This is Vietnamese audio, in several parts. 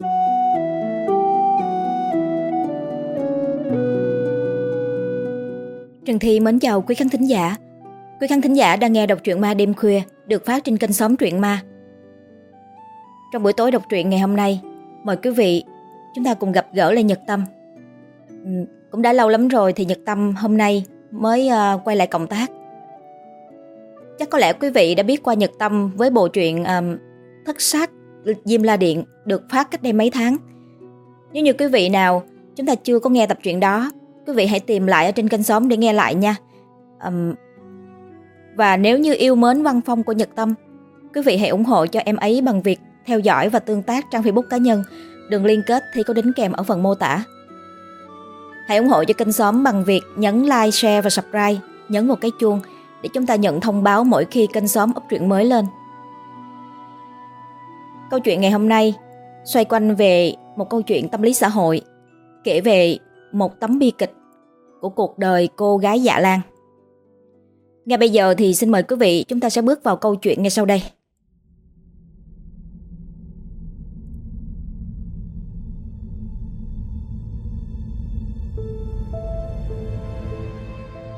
Trần Thi mến chào quý khán thính giả. Quý khán thính giả đang nghe đọc truyện ma đêm khuya được phát trên kênh Xóm Truyện Ma. Trong buổi tối đọc truyện ngày hôm nay, mời quý vị chúng ta cùng gặp gỡ lại Nhật Tâm. Ừ, cũng đã lâu lắm rồi thì Nhật Tâm hôm nay mới uh, quay lại cộng tác. Chắc có lẽ quý vị đã biết qua Nhật Tâm với bộ truyện um, Thất sát Diêm La Điện được phát cách đây mấy tháng. Nếu như quý vị nào chúng ta chưa có nghe tập truyện đó, quý vị hãy tìm lại ở trên kênh xóm để nghe lại nha. Um, và nếu như yêu mến văn phong của Nhật Tâm, quý vị hãy ủng hộ cho em ấy bằng việc theo dõi và tương tác trang Facebook cá nhân. Đường liên kết thì có đính kèm ở phần mô tả. Hãy ủng hộ cho kênh xóm bằng việc nhấn like, share và subscribe, nhấn một cái chuông để chúng ta nhận thông báo mỗi khi kênh xóm up truyện mới lên. Câu chuyện ngày hôm nay xoay quanh về một câu chuyện tâm lý xã hội, kể về một tấm bi kịch của cuộc đời cô gái Dạ Lan. Ngay bây giờ thì xin mời quý vị chúng ta sẽ bước vào câu chuyện ngay sau đây.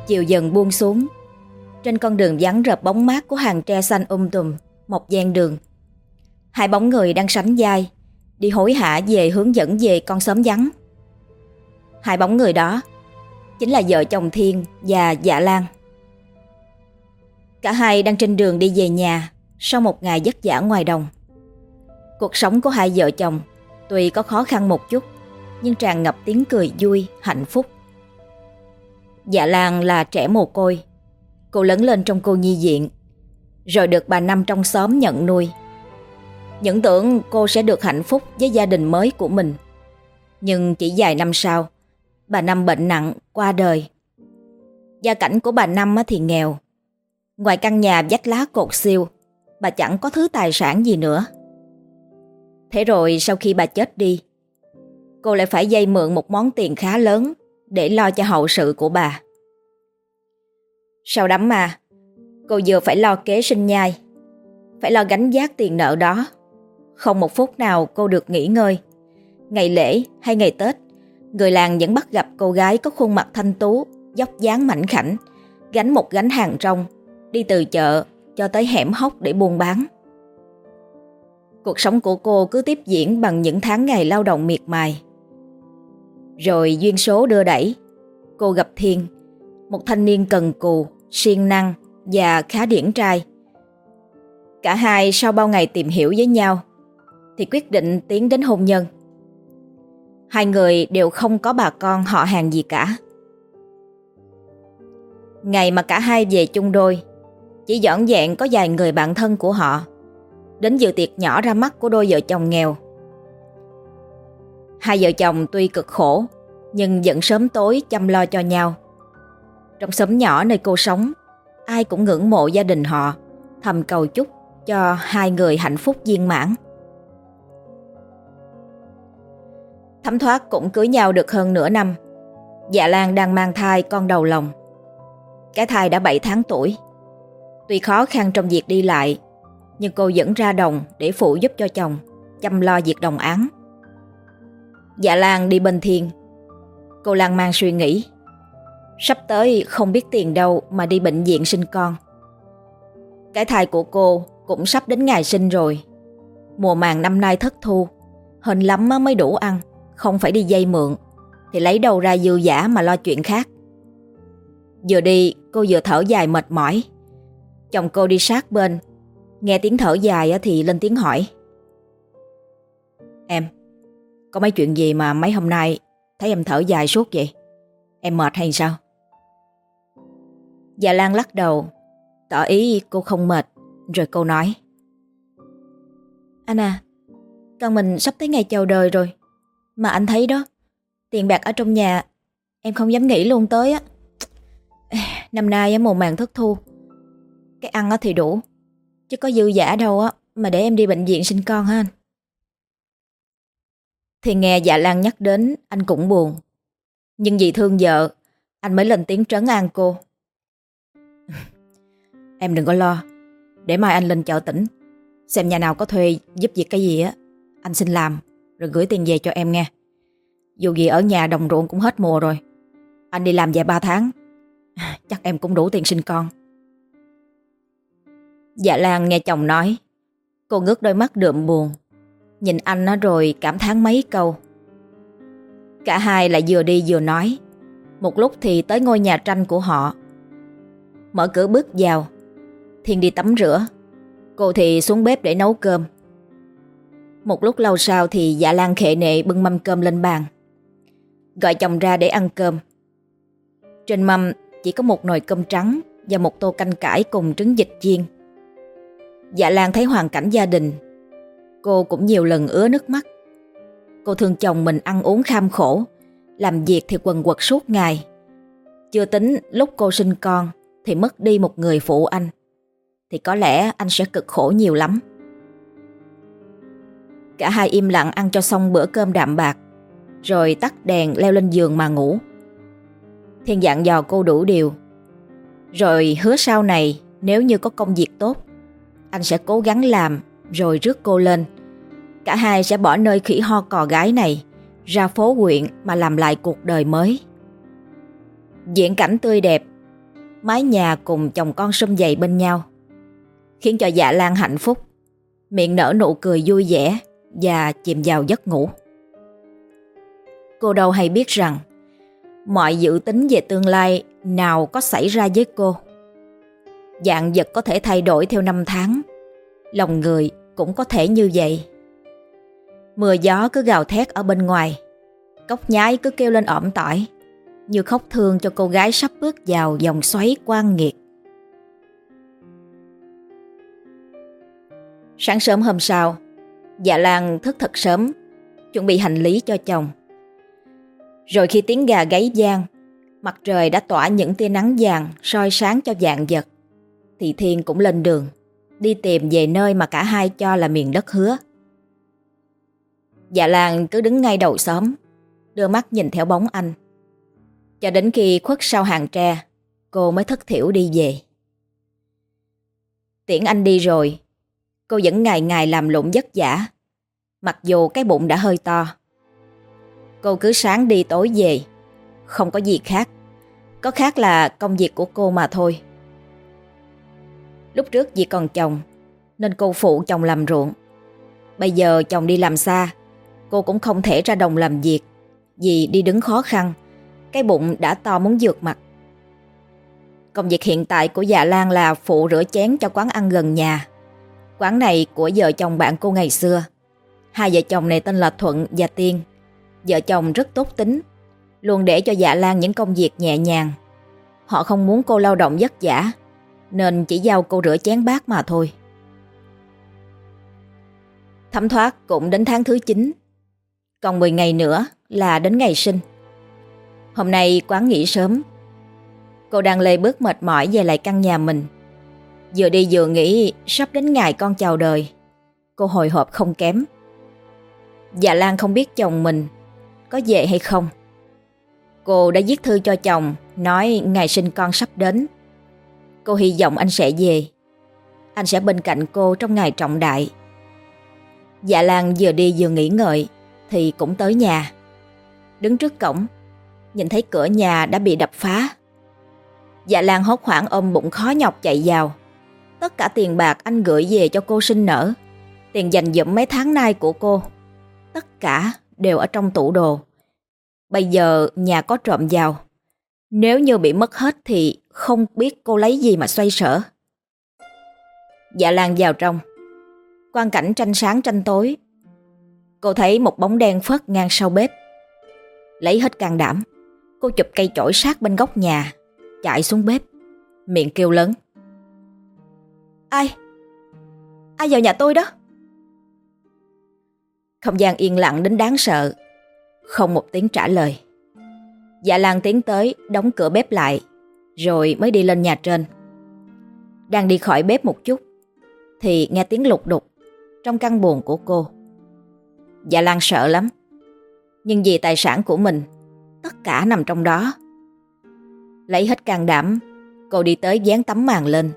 Chiều dần buông xuống Trên con đường vắng rợp bóng mát của hàng tre xanh um tùm Một gian đường Hai bóng người đang sánh vai Đi hối hả về hướng dẫn về con xóm vắng Hai bóng người đó Chính là vợ chồng Thiên và Dạ Lan Cả hai đang trên đường đi về nhà Sau một ngày vất vả ngoài đồng Cuộc sống của hai vợ chồng Tuy có khó khăn một chút Nhưng tràn ngập tiếng cười vui, hạnh phúc Dạ Lan là trẻ mồ côi. Cô lớn lên trong cô nhi diện, rồi được bà Năm trong xóm nhận nuôi. Những tưởng cô sẽ được hạnh phúc với gia đình mới của mình. Nhưng chỉ vài năm sau, bà Năm bệnh nặng, qua đời. Gia cảnh của bà Năm thì nghèo. Ngoài căn nhà vách lá cột siêu, bà chẳng có thứ tài sản gì nữa. Thế rồi sau khi bà chết đi, cô lại phải dây mượn một món tiền khá lớn để lo cho hậu sự của bà. Sau đám mà, cô vừa phải lo kế sinh nhai, phải lo gánh vác tiền nợ đó. Không một phút nào cô được nghỉ ngơi. Ngày lễ hay ngày Tết, người làng vẫn bắt gặp cô gái có khuôn mặt thanh tú, dốc dáng mảnh khảnh, gánh một gánh hàng rong, đi từ chợ cho tới hẻm hốc để buôn bán. Cuộc sống của cô cứ tiếp diễn bằng những tháng ngày lao động miệt mài. Rồi duyên số đưa đẩy, cô gặp Thiên, một thanh niên cần cù, siêng năng và khá điển trai. Cả hai sau bao ngày tìm hiểu với nhau thì quyết định tiến đến hôn nhân. Hai người đều không có bà con họ hàng gì cả. Ngày mà cả hai về chung đôi, chỉ dọn dẹn có vài người bạn thân của họ đến dự tiệc nhỏ ra mắt của đôi vợ chồng nghèo. Hai vợ chồng tuy cực khổ nhưng vẫn sớm tối chăm lo cho nhau. Trong xóm nhỏ nơi cô sống, ai cũng ngưỡng mộ gia đình họ, thầm cầu chúc cho hai người hạnh phúc viên mãn. Thấm thoát cũng cưới nhau được hơn nửa năm. Dạ Lan đang mang thai con đầu lòng. Cái thai đã 7 tháng tuổi. Tuy khó khăn trong việc đi lại, nhưng cô vẫn ra đồng để phụ giúp cho chồng, chăm lo việc đồng án. Dạ Lan đi bên thiên. Cô Lan mang suy nghĩ. Sắp tới không biết tiền đâu mà đi bệnh viện sinh con. Cái thai của cô cũng sắp đến ngày sinh rồi. Mùa màng năm nay thất thu, hình lắm mới đủ ăn, không phải đi dây mượn, thì lấy đâu ra dư giả mà lo chuyện khác. Vừa đi, cô vừa thở dài mệt mỏi. Chồng cô đi sát bên, nghe tiếng thở dài thì lên tiếng hỏi. Em, có mấy chuyện gì mà mấy hôm nay thấy em thở dài suốt vậy? Em mệt hay sao? Dạ Lan lắc đầu, tỏ ý cô không mệt, rồi cô nói. Anh à, con mình sắp tới ngày chào đời rồi. Mà anh thấy đó, tiền bạc ở trong nhà, em không dám nghĩ luôn tới á. Năm nay mùa màng thất thu, cái ăn thì đủ, chứ có dư giả đâu á mà để em đi bệnh viện sinh con ha anh. Thì nghe dạ Lan nhắc đến anh cũng buồn. Nhưng vì thương vợ, anh mới lên tiếng trấn an cô. em đừng có lo, để mai anh lên chợ tỉnh, xem nhà nào có thuê giúp việc cái gì á, anh xin làm, rồi gửi tiền về cho em nghe. Dù gì ở nhà đồng ruộng cũng hết mùa rồi. Anh đi làm về ba tháng, Chắc em cũng đủ tiền sinh con. Dạ Lan nghe chồng nói, Cô ngước đôi mắt đượm buồn, Nhìn anh nó rồi cảm thán mấy câu. Cả hai lại vừa đi vừa nói, Một lúc thì tới ngôi nhà tranh của họ. Mở cửa bước vào, Thiên đi tắm rửa, Cô thì xuống bếp để nấu cơm. Một lúc lâu sau thì dạ lan khệ nệ bưng mâm cơm lên bàn. Gọi chồng ra để ăn cơm. Trên mâm chỉ có một nồi cơm trắng Và một tô canh cải cùng trứng vịt chiên. Dạ Lan thấy hoàn cảnh gia đình, Cô cũng nhiều lần ứa nước mắt. Cô thương chồng mình ăn uống kham khổ, Làm việc thì quần quật suốt ngày. Chưa tính lúc cô sinh con Thì mất đi một người phụ anh. Thì có lẽ anh sẽ cực khổ nhiều lắm. Cả hai im lặng ăn cho xong bữa cơm đạm bạc Rồi tắt đèn leo lên giường mà ngủ. Thiên dặn dò cô đủ điều. Rồi hứa sau này Nếu như có công việc tốt Anh sẽ cố gắng làm Rồi rước cô lên. Cả hai sẽ bỏ nơi khỉ ho cò gái này ra phố huyện mà làm lại cuộc đời mới. Diễn cảnh tươi đẹp, mái nhà cùng chồng con sum dày bên nhau, khiến cho dạ lan hạnh phúc, miệng nở nụ cười vui vẻ và chìm vào giấc ngủ. Cô đâu hay biết rằng mọi dự tính về tương lai nào có xảy ra với cô. Dạng vật có thể thay đổi theo năm tháng, lòng người cũng có thể như vậy. Mưa gió cứ gào thét ở bên ngoài Cốc nhái cứ kêu lên ỏm tỏi Như khóc thương cho cô gái sắp bước vào dòng xoáy quan nghiệt Sáng sớm hôm sau Dạ Lan thức thật sớm Chuẩn bị hành lý cho chồng Rồi khi tiếng gà gáy gian Mặt trời đã tỏa những tia nắng vàng soi sáng cho dạng vật Thì Thiên cũng lên đường Đi tìm về nơi mà cả hai cho là miền đất hứa Dạ Lan cứ đứng ngay đầu xóm, đưa mắt nhìn theo bóng anh. Cho đến khi khuất sau hàng tre, cô mới thất thiểu đi về. Tiễn anh đi rồi, cô vẫn ngày ngày làm lụng vất vả, mặc dù cái bụng đã hơi to. Cô cứ sáng đi tối về, không có gì khác. Có khác là công việc của cô mà thôi. Lúc trước vì còn chồng, nên cô phụ chồng làm ruộng. Bây giờ chồng đi làm xa, Cô cũng không thể ra đồng làm việc Vì đi đứng khó khăn Cái bụng đã to muốn dược mặt Công việc hiện tại của dạ Lan là phụ rửa chén cho quán ăn gần nhà Quán này của vợ chồng bạn cô ngày xưa Hai vợ chồng này tên là Thuận và Tiên Vợ chồng rất tốt tính, Luôn để cho dạ Lan những công việc nhẹ nhàng Họ không muốn cô lao động vất vả, Nên chỉ giao cô rửa chén bát mà thôi Thấm thoát cũng đến tháng thứ 9 còn 10 ngày nữa là đến ngày sinh. Hôm nay quán nghỉ sớm. Cô đang lê bước mệt mỏi về lại căn nhà mình. Vừa đi vừa nghĩ sắp đến ngày con chào đời. Cô hồi hộp không kém. Dạ Lan không biết chồng mình có về hay không. Cô đã viết thư cho chồng nói ngày sinh con sắp đến. Cô hy vọng anh sẽ về. Anh sẽ bên cạnh cô trong ngày trọng đại. Dạ Lan vừa đi vừa nghĩ ngợi thì cũng tới nhà. Đứng trước cổng, nhìn thấy cửa nhà đã bị đập phá. Dạ Lan hốt hoảng ôm bụng khó nhọc chạy vào. Tất cả tiền bạc anh gửi về cho cô sinh nở, tiền dành dụm mấy tháng nay của cô, tất cả đều ở trong tủ đồ. Bây giờ nhà có trộm vào, nếu như bị mất hết thì không biết cô lấy gì mà xoay sở. Dạ Lan vào trong, quan cảnh tranh sáng tranh tối Cô thấy một bóng đen phớt ngang sau bếp. Lấy hết can đảm, cô chụp cây chổi sát bên góc nhà, chạy xuống bếp, miệng kêu lớn. Ai? Ai vào nhà tôi đó? Không gian yên lặng đến đáng sợ, không một tiếng trả lời. Dạ Lan tiến tới, đóng cửa bếp lại, rồi mới đi lên nhà trên. Đang đi khỏi bếp một chút, thì nghe tiếng lục đục trong căn buồn của cô. Dạ Lan sợ lắm. Nhưng vì tài sản của mình, tất cả nằm trong đó. Lấy hết can đảm, cô đi tới dán tấm màn lên.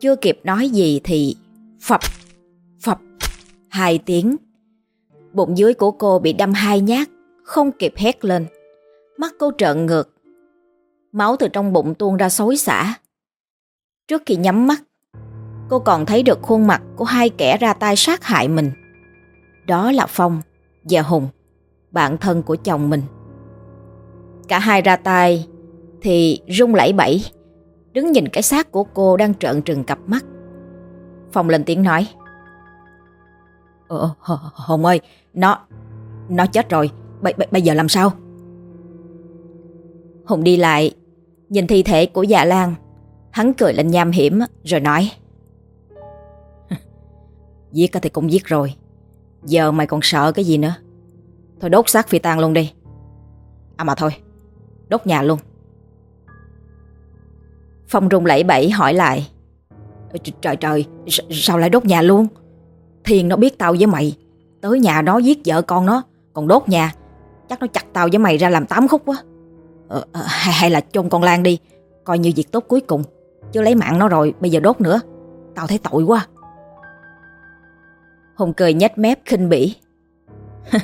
Chưa kịp nói gì thì phập, phập, hai tiếng. Bụng dưới của cô bị đâm hai nhát, không kịp hét lên. Mắt cô trợn ngược. Máu từ trong bụng tuôn ra xối xả. Trước khi nhắm mắt, cô còn thấy được khuôn mặt của hai kẻ ra tay sát hại mình. Đó là Phong và Hùng, bạn thân của chồng mình. Cả hai ra tay thì rung lẩy bẩy, đứng nhìn cái xác của cô đang trợn trừng cặp mắt. Phong lên tiếng nói. Ờ, ờ Hùng ơi, nó, nó chết rồi, bây, bây, bây giờ làm sao? Hùng đi lại, nhìn thi thể của dạ Lan, hắn cười lên nham hiểm rồi nói. Giết thì cũng giết rồi, giờ mày còn sợ cái gì nữa? Thôi đốt xác phi tang luôn đi. À mà thôi, đốt nhà luôn. Phong rung lẫy bẫy hỏi lại. Trời trời, sao lại đốt nhà luôn? Thiên nó biết tao với mày. Tới nhà nó giết vợ con nó Còn đốt nhà. Chắc nó chặt tao với mày ra làm tám khúc quá ờ, ờ, hay, hay là chôn con Lan đi. Coi như việc tốt cuối cùng. Chứ lấy mạng nó rồi bây giờ đốt nữa. Tao thấy tội quá. Hùng cười nhếch mép khinh bỉ.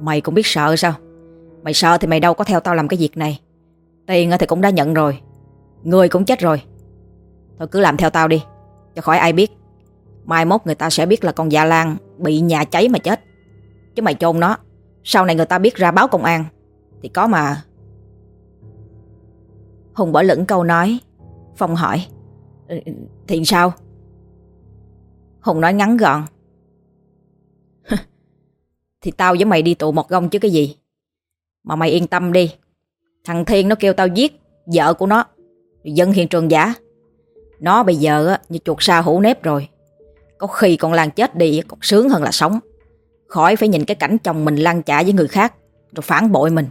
Mày cũng biết sợ sao? Mày sợ thì mày đâu có theo tao làm cái việc này. Tiền thì cũng đã nhận rồi. Người cũng chết rồi. Thôi cứ làm theo tao đi Cho khỏi ai biết. Mai mốt người ta sẽ biết là con dạ lan Bị nhà cháy mà chết. Chứ mày chôn nó, Sau này người ta biết ra báo công an, Thì có mà. Hùng bỏ lửng câu nói, Phong hỏi ừ, ừ, Thì sao? Hùng nói ngắn gọn Thì tao với mày đi tụ một gông chứ cái gì. Mà mày yên tâm đi, Thằng Thiên nó kêu tao giết Vợ của nó, Dân hiện trường giả. Nó bây giờ như chuột sa hủ nếp rồi có khi con Lan chết đi còn sướng hơn là sống. Khỏi phải nhìn cái cảnh chồng mình lăn chả với người khác rồi phản bội mình.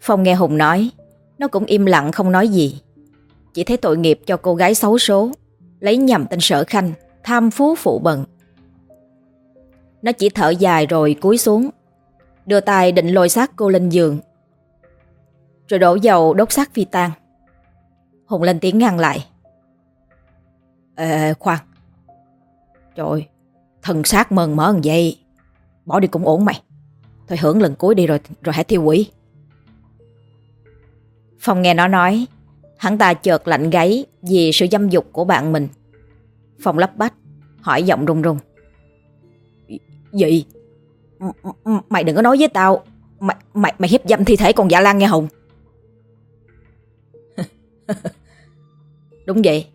Phong nghe Hùng nói, nó cũng im lặng không nói gì. Chỉ thấy tội nghiệp cho cô gái xấu số, lấy nhầm tên sở khanh, tham phú phụ bần. Nó chỉ thở dài rồi cúi xuống, đưa tay định lôi xác cô lên giường. Rồi đổ dầu đốt xác phi tan. Hùng lên tiếng ngăn lại. Ê, khoan. Trời, thần xác mờn mỡ như vậy. Bỏ đi cũng ổn mày. Thôi hưởng lần cuối đi rồi rồi hãy thiêu quỷ. Phong nghe nó nói, hắn ta chợt lạnh gáy vì sự dâm dục của bạn mình. Phong lắp bách, hỏi giọng run run. Gì? M mày đừng có nói với tao, mày, mày, mày hiếp dâm thi thể con dạ lan nghe Hùng. Đúng vậy,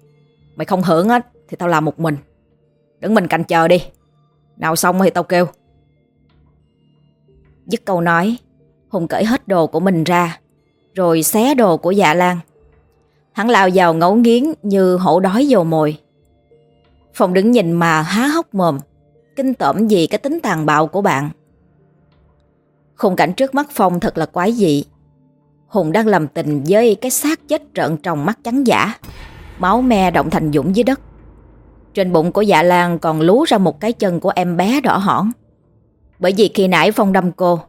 Mày không hưởng á, Thì tao làm một mình. Đứng mình canh chờ đi. Nào xong thì tao kêu. Dứt câu nói, Hùng cởi hết đồ của mình ra, Rồi xé đồ của dạ lan. Hắn lao vào ngấu nghiến Như hổ đói dầu mồi. Phong đứng nhìn mà há hốc mồm, Kinh tởm gì cái tính tàn bạo của bạn. Khung cảnh trước mắt Phong thật là quái dị. Hùng đang làm tình với cái xác chết trợn tròng mắt trắng giả. Máu me động thành dũng dưới đất. Trên bụng của dạ lan còn lú ra một cái chân của em bé đỏ hỏn. Bởi vì khi nãy Phong đâm cô,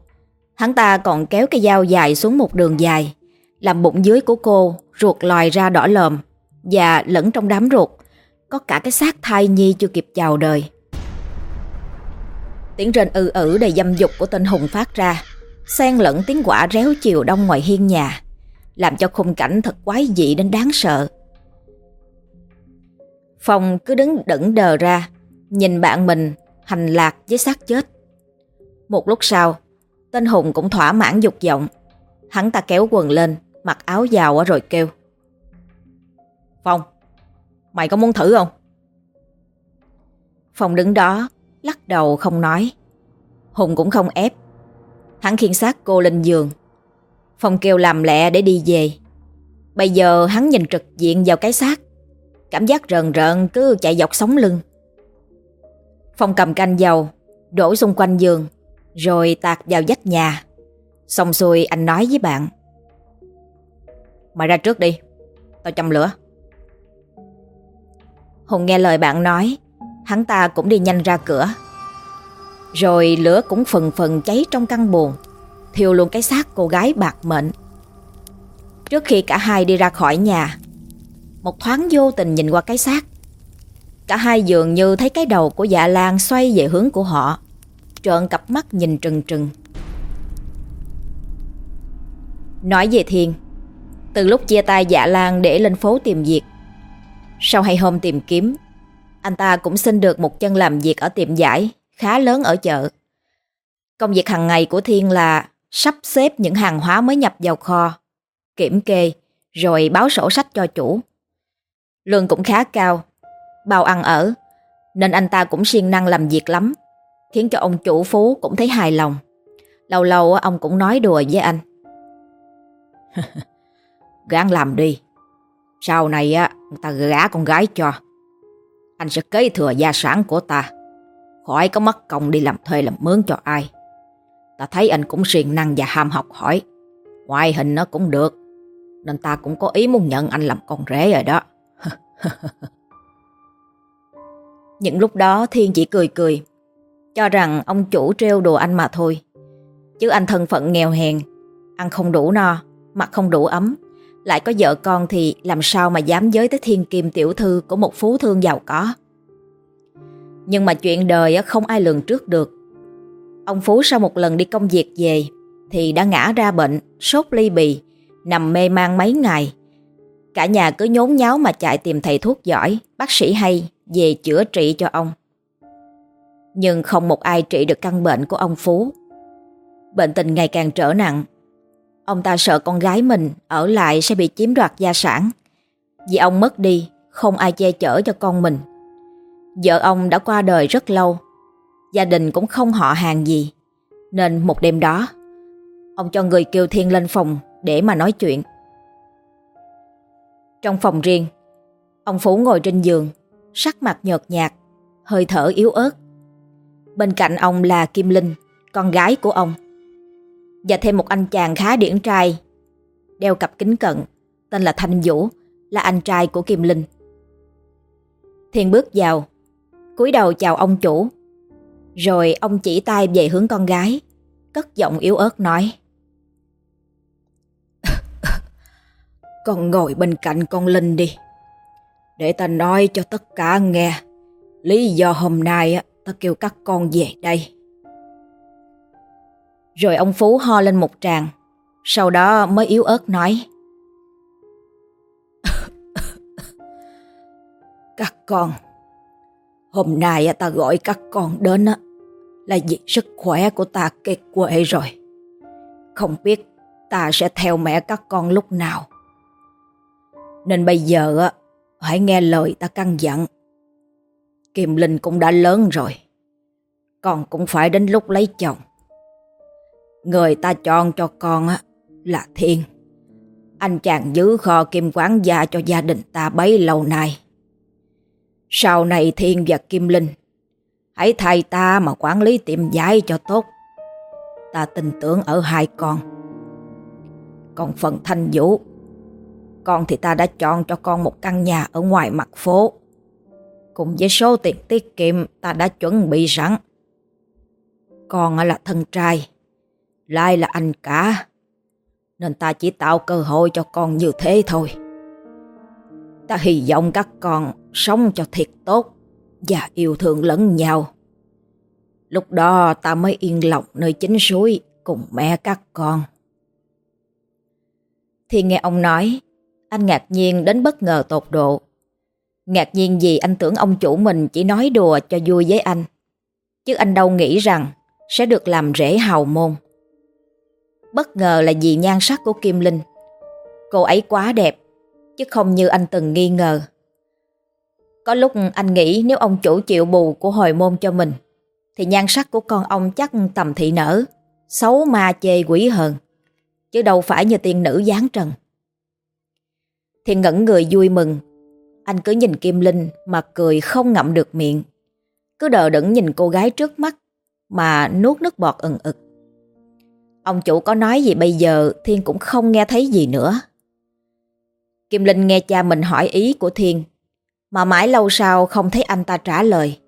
Hắn ta còn kéo cái dao dài xuống một đường dài, Làm bụng dưới của cô ruột lòi ra đỏ lòm Và lẫn trong đám ruột, Có cả cái xác thai nhi chưa kịp chào đời. Tiếng rên ư ử đầy dâm dục của tên Hùng phát ra, Xen lẫn tiếng quả réo chiều đông ngoài hiên nhà, Làm cho khung cảnh thật quái dị đến đáng sợ. Phong cứ đứng đẩn đờ ra, nhìn bạn mình hành lạc với xác chết. Một lúc sau, tên Hùng cũng thỏa mãn dục vọng. Hắn ta kéo quần lên, mặc áo vào rồi kêu. Phong, mày có muốn thử không? Phong đứng đó, lắc đầu không nói. Hùng cũng không ép. Hắn khiêng xác cô lên giường. Phong kêu làm lẹ để đi về. Bây giờ hắn nhìn trực diện vào cái xác Cảm giác rờn rợn cứ chạy dọc sống lưng. Phong cầm canh dầu, Đổ xung quanh giường, Rồi tạt vào vách nhà. Xong xuôi anh nói với bạn. Mày ra trước đi, Tao châm lửa. Hùng nghe lời bạn nói, Hắn ta cũng đi nhanh ra cửa. Rồi lửa cũng phần phần cháy trong căn buồn Thiêu luôn cái xác cô gái bạc mệnh. Trước khi cả hai đi ra khỏi nhà một thoáng vô tình nhìn qua cái xác. Cả hai dường như thấy cái đầu của dạ lan xoay về hướng của họ. Trợn cặp mắt nhìn trừng trừng. Nói về Thiên Từ lúc chia tay dạ lan để lên phố tìm việc, Sau hai hôm tìm kiếm, Anh ta cũng xin được một chân làm việc ở tiệm giải, Khá lớn ở chợ. Công việc hàng ngày của Thiên là Sắp xếp những hàng hóa mới nhập vào kho, Kiểm kê, Rồi báo sổ sách cho chủ. Lương cũng khá cao. Bao ăn ở. Nên anh ta cũng siêng năng làm việc lắm, Khiến cho ông chủ phú cũng thấy hài lòng. Lâu lâu ông cũng nói đùa với anh. Gán làm đi. Sau này á ta gả con gái cho. Anh sẽ kế thừa gia sản của ta. Khỏi có mất công đi làm thuê làm mướn cho ai. Ta thấy anh cũng siêng năng và ham học hỏi. Ngoại hình nó cũng được. Nên ta cũng có ý muốn nhận anh làm con rể rồi đó. Những lúc đó Thiên chỉ cười cười, Cho rằng ông chủ trêu đùa anh mà thôi. Chứ anh thân phận nghèo hèn, Ăn không đủ no, mặc không đủ ấm. Lại có vợ con thì làm sao mà dám giới tới thiên kim tiểu thư Của một phú thương giàu có. Nhưng mà chuyện đời không ai lường trước được. Ông Phú sau một lần đi công việc về Thì đã ngã ra bệnh, Sốt ly bì, Nằm mê man mấy ngày. Cả nhà cứ nhốn nháo mà chạy tìm thầy thuốc giỏi Bác sĩ hay Về chữa trị cho ông Nhưng không một ai trị được căn bệnh của ông Phú Bệnh tình ngày càng trở nặng Ông ta sợ con gái mình ở lại sẽ bị chiếm đoạt gia sản. Vì ông mất đi, không ai che chở cho con mình. Vợ ông đã qua đời rất lâu, gia đình cũng không họ hàng gì. Nên một đêm đó, ông cho người kêu Thiên lên phòng để mà nói chuyện. Trong phòng riêng, ông Phú ngồi trên giường, sắc mặt nhợt nhạt, hơi thở yếu ớt. Bên cạnh ông là Kim Linh, con gái của ông và thêm một anh chàng khá điển trai, đeo cặp kính cận, tên là Thanh Vũ, là anh trai của Kim Linh. Thiên bước vào, cúi đầu chào ông chủ, rồi ông chỉ tay về hướng con gái, cất giọng yếu ớt nói. Con ngồi bên cạnh con Linh đi, để ta nói cho tất cả nghe lý do hôm nay ta kêu các con về đây. Rồi ông Phú ho lên một tràng Sau đó mới yếu ớt nói. Các con Hôm nay ta gọi các con đến Là vì sức khỏe của ta kiệt quệ rồi. Không biết ta sẽ theo mẹ các con lúc nào. Nên bây giờ Hãy nghe lời ta căn dặn Kim Linh cũng đã lớn rồi Con cũng phải đến lúc lấy chồng Người ta chọn cho con á là Thiên. Anh chàng giữ kho kim quán gia cho gia đình ta bấy lâu nay. Sau này Thiên và Kim Linh hãy thay ta mà quản lý tiệm giải cho tốt. Ta tin tưởng ở hai con. Còn phần Thanh Vũ, con thì ta đã chọn cho con một căn nhà ở ngoài mặt phố. Cùng với số tiền tiết kiệm, ta đã chuẩn bị sẵn. Con là thân trai, Lai là anh cả, Nên ta chỉ tạo cơ hội cho con như thế thôi Ta hy vọng các con sống cho thiệt tốt Và yêu thương lẫn nhau Lúc đó ta mới yên lòng nơi chính suối Cùng mẹ các con Thì nghe ông nói anh ngạc nhiên đến bất ngờ tột độ Ngạc nhiên vì anh tưởng ông chủ mình chỉ nói đùa cho vui với anh Chứ anh đâu nghĩ rằng Sẽ được làm rễ hào môn Bất ngờ là vì nhan sắc của Kim Linh. Cô ấy quá đẹp, chứ không như anh từng nghi ngờ. Có lúc anh nghĩ nếu ông chủ chịu bù của hồi môn cho mình, thì nhan sắc của con ông chắc tầm thị nở, xấu ma chê quỷ hờn, chứ đâu phải như tiên nữ giáng trần. Thì ngẩn người vui mừng, anh cứ nhìn Kim Linh mà cười không ngậm được miệng. Cứ đờ đẫn nhìn cô gái trước mắt mà nuốt nước bọt ừng ực. Ông chủ có nói gì bây giờ Thiên cũng không nghe thấy gì nữa. Kim Linh nghe cha mình hỏi ý của Thiên mà mãi lâu sau không thấy anh ta trả lời.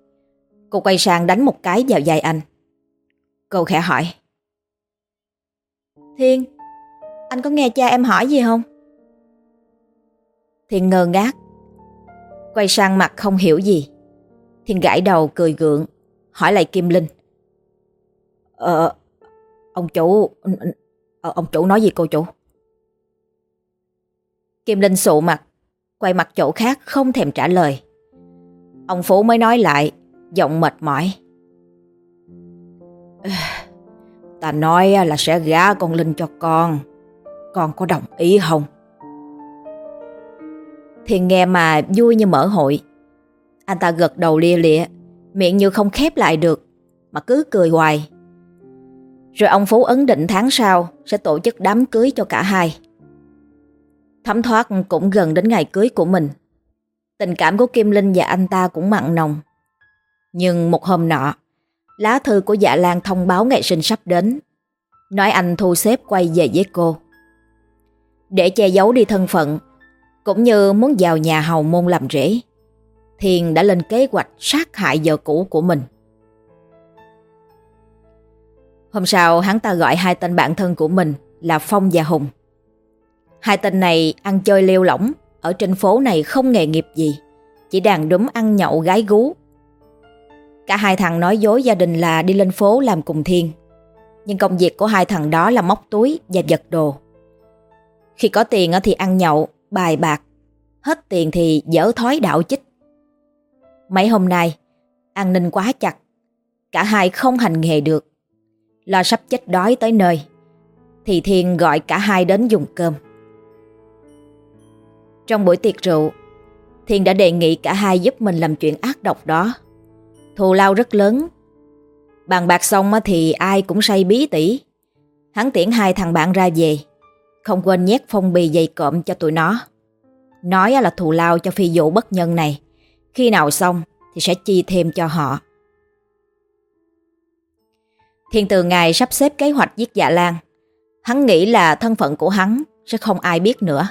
Cô quay sang đánh một cái vào vai anh. Cô khẽ hỏi. Thiên, anh có nghe cha em hỏi gì không? Thiên ngơ ngác. Quay sang mặt không hiểu gì. Thiên gãi đầu cười gượng, hỏi lại Kim Linh. Ờ, ông chủ, ờ, ông chủ nói gì cô chủ? Kim Linh sụ mặt, quay mặt chỗ khác không thèm trả lời. Ông Phú mới nói lại, giọng mệt mỏi. Ta nói là sẽ gả con Linh cho con. Con có đồng ý không? Thiên nghe mà vui như mở hội. Anh ta gật đầu lia lịa, miệng như không khép lại được, mà cứ cười hoài. Rồi ông Phú ấn định tháng sau sẽ tổ chức đám cưới cho cả hai. Thấm thoát cũng gần đến ngày cưới của mình. Tình cảm của Kim Linh và anh ta cũng mặn nồng. Nhưng một hôm nọ, lá thư của dạ Lan thông báo ngày sinh sắp đến. Nói anh thu xếp quay về với cô. Để che giấu đi thân phận, cũng như muốn vào nhà hầu môn làm rễ, Thiên đã lên kế hoạch sát hại vợ cũ của mình. Hôm sau hắn ta gọi hai tên bạn thân của mình là Phong và Hùng. Hai tên này ăn chơi lêu lỏng, ở trên phố này không nghề nghiệp gì, chỉ đàn đúm ăn nhậu gái gú. Cả hai thằng nói dối gia đình là đi lên phố làm cùng Thiên. Nhưng công việc của hai thằng đó là móc túi và giật đồ. Khi có tiền thì ăn nhậu, bài bạc. Hết tiền thì dở thói đạo chích. Mấy hôm nay, an ninh quá chặt. Cả hai không hành nghề được. Lo sắp chết đói tới nơi. Thì Thiên gọi cả hai đến dùng cơm. Trong buổi tiệc rượu, Thiên đã đề nghị cả hai giúp mình làm chuyện ác độc đó. Thù lao rất lớn. Bàn bạc xong thì ai cũng say bí tỉ. Hắn tiễn hai thằng bạn ra về, không quên nhét phong bì dày cộm cho tụi nó. Nói là thù lao cho phi vụ bất nhân này. Khi nào xong thì sẽ chi thêm cho họ. Thiên từ ngài sắp xếp kế hoạch giết dạ lan. Hắn nghĩ là thân phận của hắn sẽ không ai biết nữa.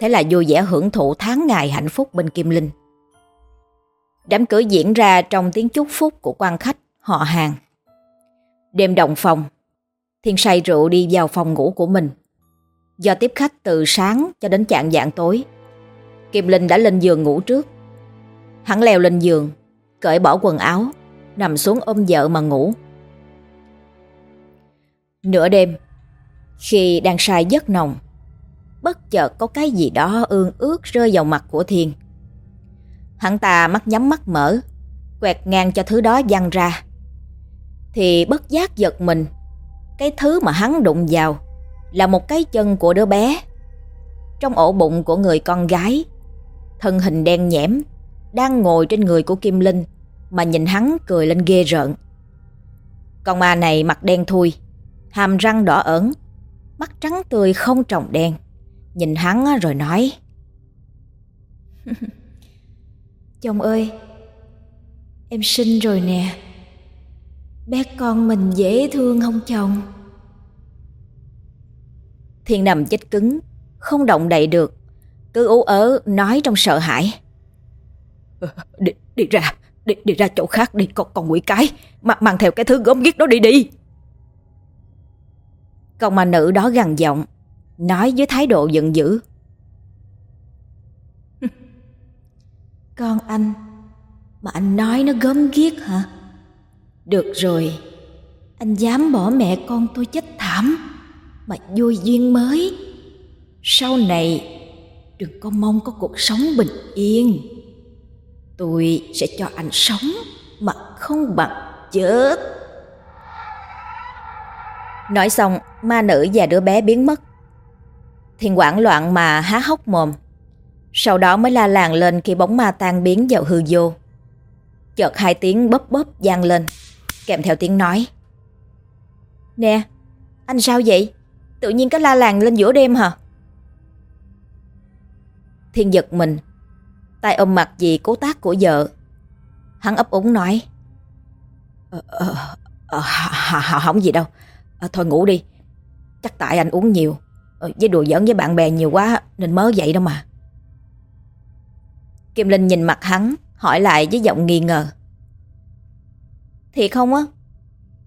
Thế là vui vẻ hưởng thụ tháng ngày hạnh phúc bên Kim Linh. Đám cưới diễn ra trong tiếng chúc phúc của quan khách, họ hàng. Đêm động phòng, Thiên say rượu đi vào phòng ngủ của mình. Do tiếp khách từ sáng cho đến chạng dạng tối, Kim Linh đã lên giường ngủ trước. Hắn leo lên giường, cởi bỏ quần áo, nằm xuống ôm vợ mà ngủ. Nửa đêm, khi đang say giấc nồng, bất chợt có cái gì đó ương ướt rơi vào mặt của Thiên. Hắn ta mắt nhắm mắt mở, quẹt ngang cho thứ đó văng ra. Thì bất giác giật mình, cái thứ mà hắn đụng vào là một cái chân của đứa bé. Trong ổ bụng của người con gái, thân hình đen nhẽm, đang ngồi trên người của Kim Linh mà nhìn hắn cười lên ghê rợn. Con ma này mặt đen thui, hàm răng đỏ ẩn, mắt trắng tươi không trồng đen. Nhìn hắn rồi nói Chồng ơi Em sinh rồi nè Bé con mình dễ thương không chồng Thiên nằm chết cứng Không động đậy được. Cứ ú ớ nói trong sợ hãi. Đi, đi ra đi, đi ra chỗ khác đi Con, con quỷ cái M Mang theo cái thứ gớm ghiếc đó đi đi. Con mà nữ đó gằn giọng Nói với thái độ giận dữ. Con anh Mà anh nói nó gớm ghiếc hả? Được rồi. Anh dám bỏ mẹ con tôi chết thảm mà vui duyên mới. Sau này Đừng có mong có cuộc sống bình yên. Tôi sẽ cho anh sống Mà không bằng chết. Nói xong Ma nữ và đứa bé biến mất. Thiên quảng loạn mà há hốc mồm. Sau đó mới la làng lên khi bóng ma tan biến vào hư vô. Chợt hai tiếng bóp bóp vang lên Kèm theo tiếng nói. Nè, anh sao vậy? Tự nhiên cái la làng lên giữa đêm hả? Thiên giật mình. Tay ôm mặt vì cố tác của vợ. Hắn ấp úng nói. Ờ, ờ, ờ, Không gì đâu. À, Thôi ngủ đi. Chắc tại anh uống nhiều. Ờ, với đùa giỡn với bạn bè nhiều quá Nên mớ vậy đâu mà. Kim Linh nhìn mặt hắn Hỏi lại với giọng nghi ngờ. Thiệt không á?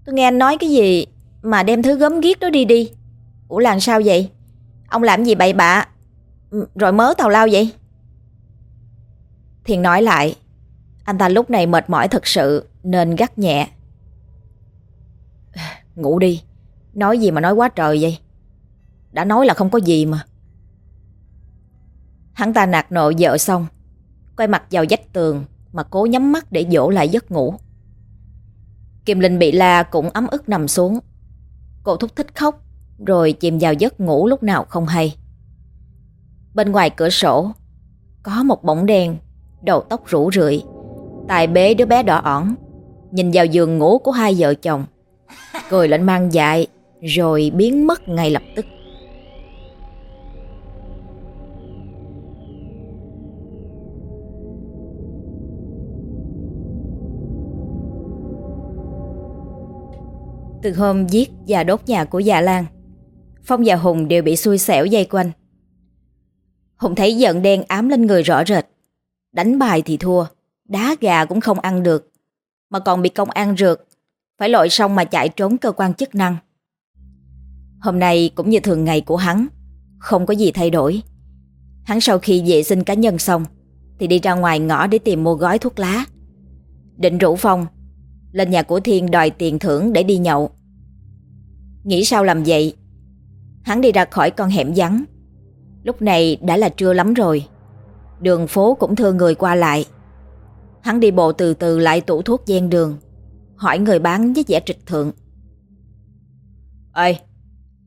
Tôi nghe anh nói cái gì Mà đem thứ gớm ghiếc đó đi đi. Ủa làm sao vậy Ông làm gì bậy bạ ừ, Rồi mớ tào lao vậy Thiền nói lại Anh ta lúc này mệt mỏi thật sự nên gắt nhẹ. Ngủ đi, nói gì mà nói quá trời vậy? Đã nói là không có gì mà. Hắn ta nạt nộ vợ xong, quay mặt vào vách tường mà cố nhắm mắt để dỗ lại giấc ngủ. Kim Linh bị la cũng ấm ức nằm xuống. Cô thúc thích khóc rồi chìm vào giấc ngủ lúc nào không hay. Bên ngoài cửa sổ có một bóng đen, đầu tóc rủ rượi, tài bế đứa bé đỏ ỏn, nhìn vào giường ngủ của hai vợ chồng, cười lên mang dại rồi biến mất ngay lập tức. Từ hôm giết và đốt nhà của già Lan, Phong và Hùng đều bị xui xẻo dây quanh. Hùng thấy giận đen ám lên người rõ rệt. Đánh bài thì thua, đá gà cũng không ăn được, mà còn bị công an rượt, phải lội sông mà chạy trốn cơ quan chức năng. Hôm nay cũng như thường ngày của hắn, không có gì thay đổi. Hắn sau khi vệ sinh cá nhân xong, thì đi ra ngoài ngõ để tìm mua gói thuốc lá. Định rủ Phong, lên nhà của Thiên đòi tiền thưởng để đi nhậu. Nghĩ sao làm vậy? Hắn đi ra khỏi con hẻm vắng, Lúc này đã là trưa lắm rồi. Đường phố cũng thưa người qua lại. Hắn đi bộ từ từ lại tủ thuốc gian đường Hỏi người bán với vẻ trịch thượng. Ê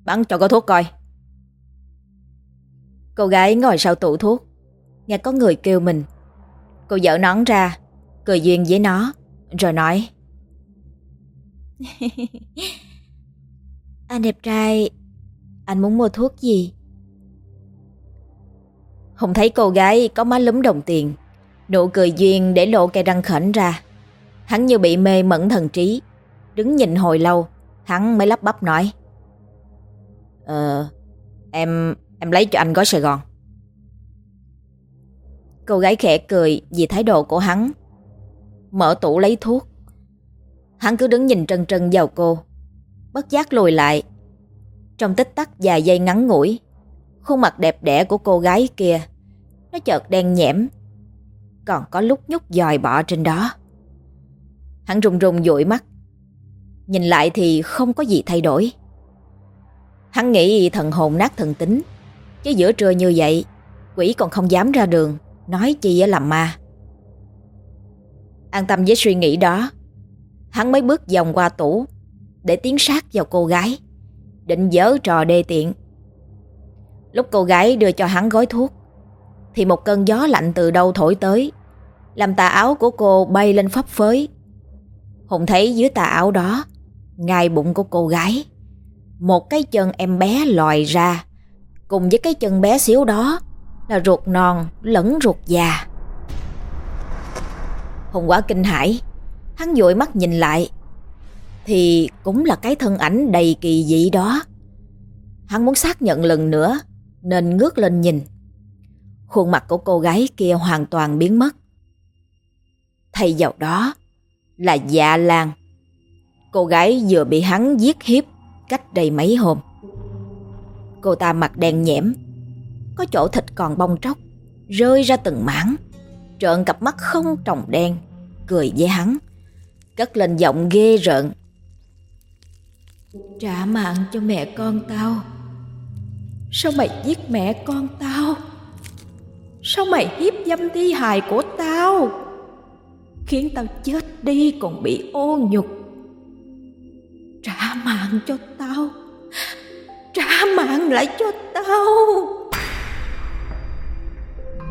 Bán cho có thuốc coi. Cô gái ngồi sau tủ thuốc Nghe có người kêu mình. Cô dở nón ra Cười duyên với nó Rồi nói. Anh đẹp trai anh muốn mua thuốc gì? Hùng thấy cô gái có má lúm đồng tiền. Nụ cười duyên để lộ cây răng khẩn ra. Hắn như bị mê mẫn thần trí. Đứng nhìn hồi lâu, Hắn mới lắp bắp nói. Ờ Em em lấy cho anh gói Sài Gòn. Cô gái khẽ cười vì thái độ của hắn. Mở tủ lấy thuốc. Hắn cứ đứng nhìn trân trân vào cô. Bất giác lùi lại trong tích tắc vài giây ngắn ngủi. Khuôn mặt đẹp đẽ của cô gái kia, Nó chợt đen nhẽm, Còn có lúc nhúc dòi bọ trên đó. Hắn rùng rùng dụi mắt, Nhìn lại thì không có gì thay đổi. Hắn nghĩ thần hồn nát thần tính, Chứ giữa trưa như vậy, Quỷ còn không dám ra đường, Nói chi làm ma. An tâm với suy nghĩ đó, Hắn mới bước vòng qua tủ Để tiến sát vào cô gái. Định dở trò đê tiện. Lúc cô gái đưa cho hắn gói thuốc, Thì một cơn gió lạnh từ đâu thổi tới, Làm tà áo của cô bay lên phấp phới. Hùng thấy dưới tà áo đó, Ngay bụng của cô gái, Một cái chân em bé lòi ra, Cùng với cái chân bé xíu đó Là ruột non lẫn ruột già. Hùng quá kinh hãi, Hắn dội mắt nhìn lại thì cũng là cái thân ảnh đầy kỳ dị đó Hắn muốn xác nhận lần nữa nên ngước lên nhìn. Khuôn mặt của cô gái kia hoàn toàn biến mất. Thay vào đó là dạ lan. Cô gái vừa bị hắn giết hiếp cách đây mấy hôm. Cô ta mặt đen nhẽm, có chỗ thịt còn bong tróc, rơi ra từng mảng, trợn cặp mắt không tròng đen, cười với hắn, cất lên giọng ghê rợn. Trả mạng cho mẹ con tao. Sao mày giết mẹ con tao? Sao mày hiếp dâm thi hài của tao? Khiến tao chết đi còn bị ô nhục. Trả mạng cho tao. Trả mạng lại cho tao.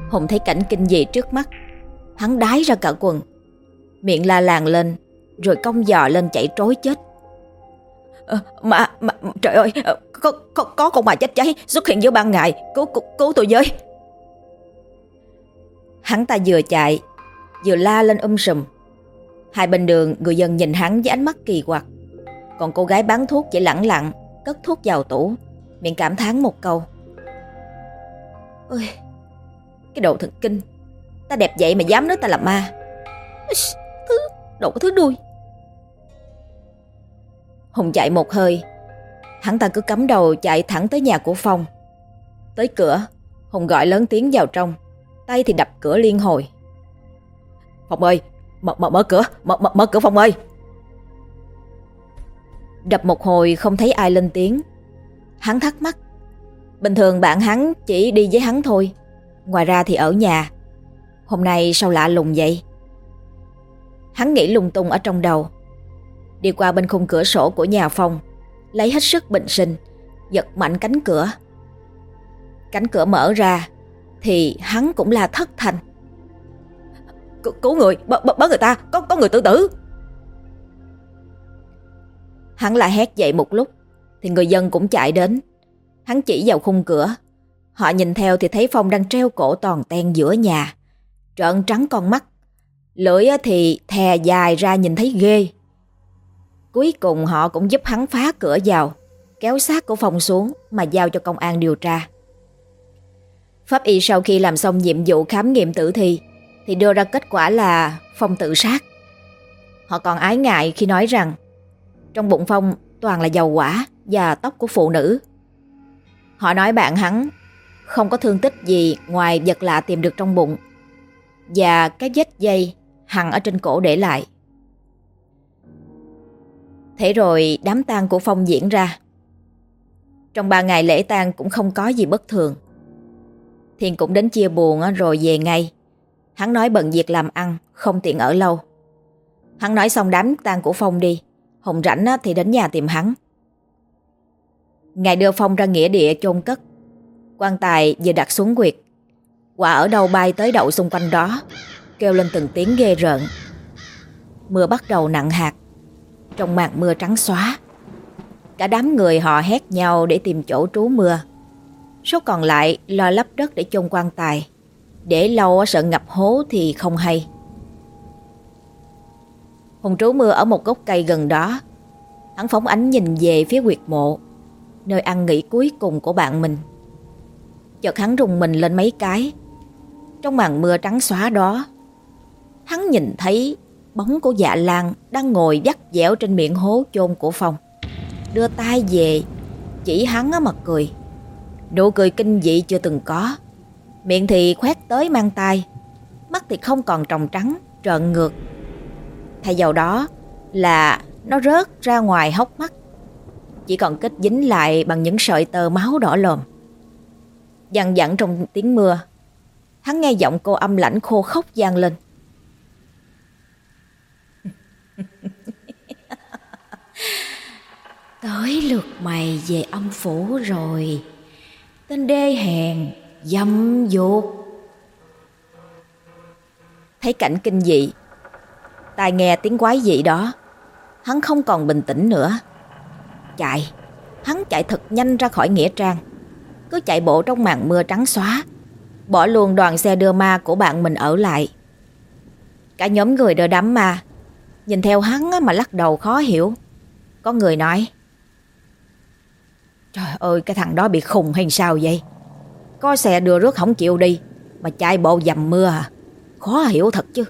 Hùng thấy cảnh kinh dị trước mắt. Hắn đái ra cả quần. Miệng la làng lên, Rồi cong giò lên chạy trối chết. À, mà, mà, trời ơi, ờ, có, có, có con bà chết cháy xuất hiện giữa ban ngày, cứu, cứu, cứu tôi với. Hắn ta vừa chạy, vừa la lên um sùm. Hai bên đường người dân nhìn hắn với ánh mắt kỳ quặc. Còn cô gái bán thuốc chỉ lẳng lặng, cất thuốc vào tủ, miệng cảm thán một câu. Ôi, cái đồ thần kinh, ta đẹp vậy mà dám nói ta là ma. Thứ, đồ thứ đuôi. Hùng chạy một hơi. Hắn ta cứ cắm đầu chạy thẳng tới nhà của Phong. Tới cửa Hùng gọi lớn tiếng vào trong. Tay thì đập cửa liên hồi. Phong ơi Mở, mở, mở cửa, mở, mở, mở cửa phong ơi. Đập một hồi không thấy ai lên tiếng. Hắn thắc mắc. Bình thường bạn hắn chỉ đi với hắn thôi. Ngoài ra thì ở nhà. Hôm nay sao lạ lùng vậy? Hắn nghĩ lung tung ở trong đầu. Đi qua bên khung cửa sổ của nhà Phong Lấy hết sức bình sinh Giật mạnh cánh cửa. Cánh cửa mở ra Thì hắn cũng là thất thành. C Cứu người, bớ người ta, có có người tự tử. Hắn lại hét dậy một lúc Thì người dân cũng chạy đến. Hắn chỉ vào khung cửa Họ nhìn theo thì thấy Phong đang treo cổ toàn ten giữa nhà Trợn trắng con mắt Lưỡi thì thè dài ra nhìn thấy ghê Cuối cùng họ cũng giúp hắn phá cửa vào, Kéo xác của Phong xuống Mà giao cho công an điều tra. Pháp y sau khi làm xong nhiệm vụ khám nghiệm tử thi, Thì đưa ra kết quả là Phong tự sát. Họ còn ái ngại khi nói rằng, Trong bụng Phong toàn là dầu quả Và tóc của phụ nữ. Họ nói bạn hắn Không có thương tích gì ngoài vật lạ tìm được trong bụng Và cái vết dây hằng ở trên cổ để lại. Thế rồi đám tang của Phong diễn ra. Trong ba ngày lễ tang cũng không có gì bất thường. Thiên cũng đến chia buồn rồi về ngay. Hắn nói bận việc làm ăn, Không tiện ở lâu. Hắn nói xong đám tang của Phong đi. Hồng rảnh thì đến nhà tìm hắn. Ngài đưa Phong ra nghĩa địa chôn cất. Quan tài vừa đặt xuống quyệt. Quả ở đâu bay tới đậu xung quanh đó, Kêu lên từng tiếng ghê rợn. Mưa bắt đầu nặng hạt. Trong màn mưa trắng xóa. Cả đám người họ hét nhau để tìm chỗ trú mưa. Số còn lại lo lấp đất để chôn quan tài. Để lâu sợ ngập hố thì không hay. Hùng trú mưa ở một gốc cây gần đó. Hắn phóng ánh nhìn về phía quyệt mộ, Nơi ăn nghỉ cuối cùng của bạn mình. Chợt hắn rùng mình lên mấy cái. Trong màn mưa trắng xóa đó, Hắn nhìn thấy bóng của dạ lan đang ngồi dắt dẻo trên miệng hố chôn của phòng Đưa tay về, chỉ hắn á mặt cười. Nụ cười kinh dị chưa từng có. Miệng thì khoét tới mang tay, mắt thì không còn tròng trắng, trợn ngược. Thay vào đó là nó rớt ra ngoài hốc mắt. Chỉ còn kết dính lại bằng những sợi tơ máu đỏ lòm. Dằn dặn trong tiếng mưa, hắn nghe giọng cô âm lãnh khô khốc gian lên. Tới lượt mày về âm phủ rồi. Tên đê hèn, Dâm dục Thấy cảnh kinh dị, Tai nghe tiếng quái dị đó, Hắn không còn bình tĩnh nữa. Chạy, Hắn chạy thật nhanh ra khỏi Nghĩa Trang. Cứ chạy bộ trong màn mưa trắng xóa, Bỏ luôn đoàn xe đưa ma của bạn mình ở lại. Cả nhóm người đưa đám ma Nhìn theo hắn mà lắc đầu khó hiểu. Có người nói, Trời ơi, cái thằng đó bị khùng hay sao vậy? Có xe đưa rước không chịu đi, Mà chạy bộ dầm mưa à? Khó hiểu thật chứ.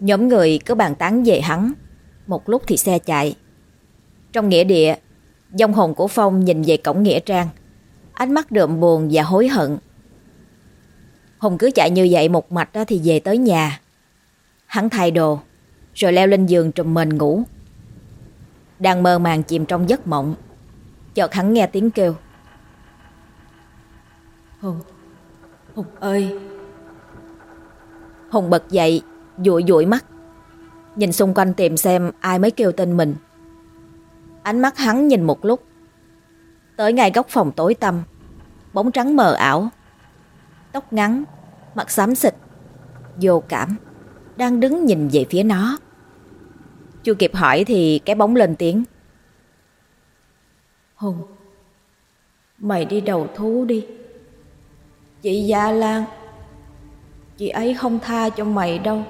Nhóm người cứ bàn tán về hắn. Một lúc thì xe chạy. Trong nghĩa địa Dông hồn của Phong nhìn về cổng nghĩa trang. Ánh mắt đượm buồn và hối hận. Hùng cứ chạy như vậy một mạch thì về tới nhà. Hắn thay đồ Rồi leo lên giường trùm mền ngủ. Đang mơ màng chìm trong giấc mộng Chợt hắn nghe tiếng kêu. Hùng Hùng ơi. Hùng bật dậy Dụi dụi mắt Nhìn xung quanh tìm xem ai mới kêu tên mình. Ánh mắt hắn nhìn một lúc Tới ngay góc phòng tối tăm Bóng trắng mờ ảo Tóc ngắn Mặt xám xịt Vô cảm đang đứng nhìn về phía nó. Chưa kịp hỏi thì cái bóng lên tiếng. Hùng, mày đi đầu thú đi. Chị Gia Lan, chị ấy không tha cho mày đâu.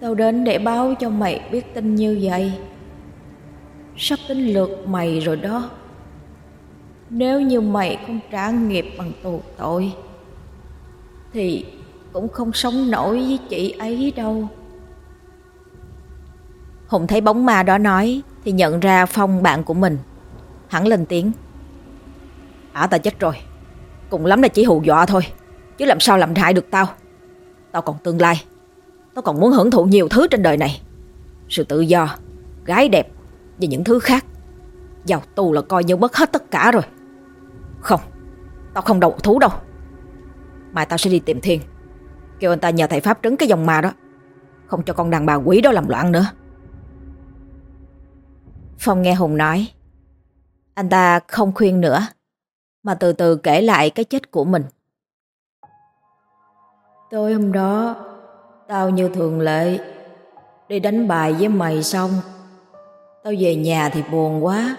Tao đến để báo cho mày biết tin như vậy. Sắp tính lượt mày rồi đó. Nếu như mày không trả nghiệp bằng tù tội, thì cũng không sống nổi với chị ấy đâu. Hùng thấy bóng ma đó nói thì nhận ra Phong bạn của mình. Hắn lên tiếng. "Ả ta chết rồi. Cùng lắm là chỉ hù dọa thôi. Chứ làm sao làm hại được tao. Tao còn tương lai Tao còn muốn hưởng thụ nhiều thứ trên đời này Sự tự do, Gái đẹp Và những thứ khác Vào tù là coi như mất hết tất cả rồi Không, Tao không đầu thú đâu Mai tao sẽ đi tìm Thiên Kêu anh ta nhờ thầy Pháp trấn cái dòng ma đó. Không cho con đàn bà quỷ đó làm loạn nữa. Phong nghe Hùng nói, Anh ta không khuyên nữa, Mà từ từ kể lại cái chết của mình. Tối hôm đó, Tao như thường lệ, Đi đánh bài với mày xong. Tao về nhà thì buồn quá,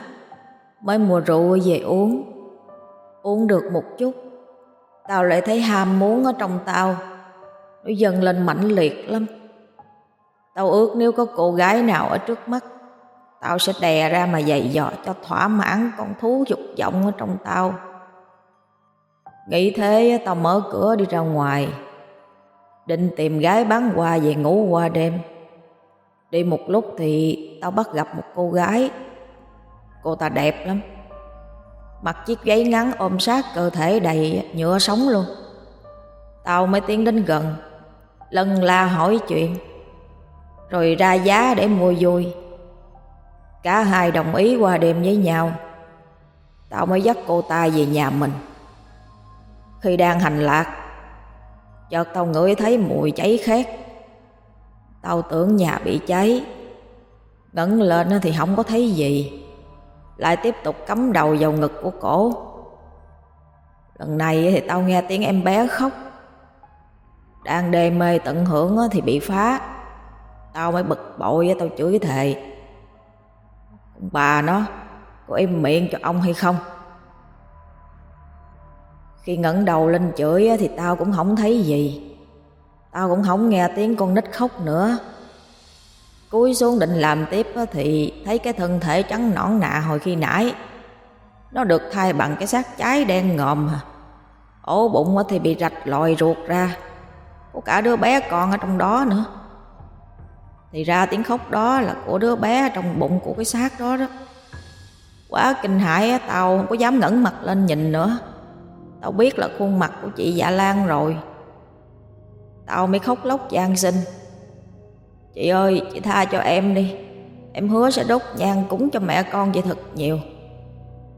Mới mua rượu về uống. Uống được một chút, Tao lại thấy ham muốn ở trong tao. Nó dần lên mãnh liệt lắm. Tao ước nếu có cô gái nào ở trước mắt, Tao sẽ đè ra mà dày dò cho thỏa mãn con thú dục vọng ở trong tao. Nghĩ thế tao mở cửa đi ra ngoài, Định tìm gái bán hoa về ngủ qua đêm. Đi một lúc thì tao bắt gặp một cô gái. Cô ta đẹp lắm. Mặc chiếc váy ngắn ôm sát cơ thể đầy nhựa sống luôn. Tao mới tiến đến gần. Lần la hỏi chuyện, Rồi ra giá để mua vui. Cả hai đồng ý qua đêm với nhau. Tao mới dắt cô ta về nhà mình. Khi đang hành lạc, Chợt tao ngửi thấy mùi cháy khét. Tao tưởng nhà bị cháy. Ngẩng lên thì không có thấy gì. Lại tiếp tục cắm đầu vào ngực của cổ. Lần này thì tao nghe tiếng em bé khóc. Đang đê mê tận hưởng thì bị phá. Tao mới bực bội tao chửi thề. Bà nó, Có im miệng cho ông hay không? Khi ngẩng đầu lên chửi thì tao cũng không thấy gì. Tao cũng không nghe tiếng con nít khóc nữa. Cúi xuống định làm tiếp thì thấy cái thân thể trắng nõn nạ hồi khi nãy. Nó được thay bằng cái xác cháy đen ngòm. Ổ bụng thì bị rạch lòi ruột ra. Có cả đứa bé còn ở trong đó nữa. Thì ra tiếng khóc đó là của đứa bé trong bụng của cái xác đó đó. Quá kinh hãi tao không có dám ngẩng mặt lên nhìn nữa. Tao biết là khuôn mặt của chị Dạ Lan rồi. Tao mới khóc lóc gian xin Chị ơi, chị tha cho em đi. Em hứa sẽ đốt nhang cúng cho mẹ con vậy thật nhiều.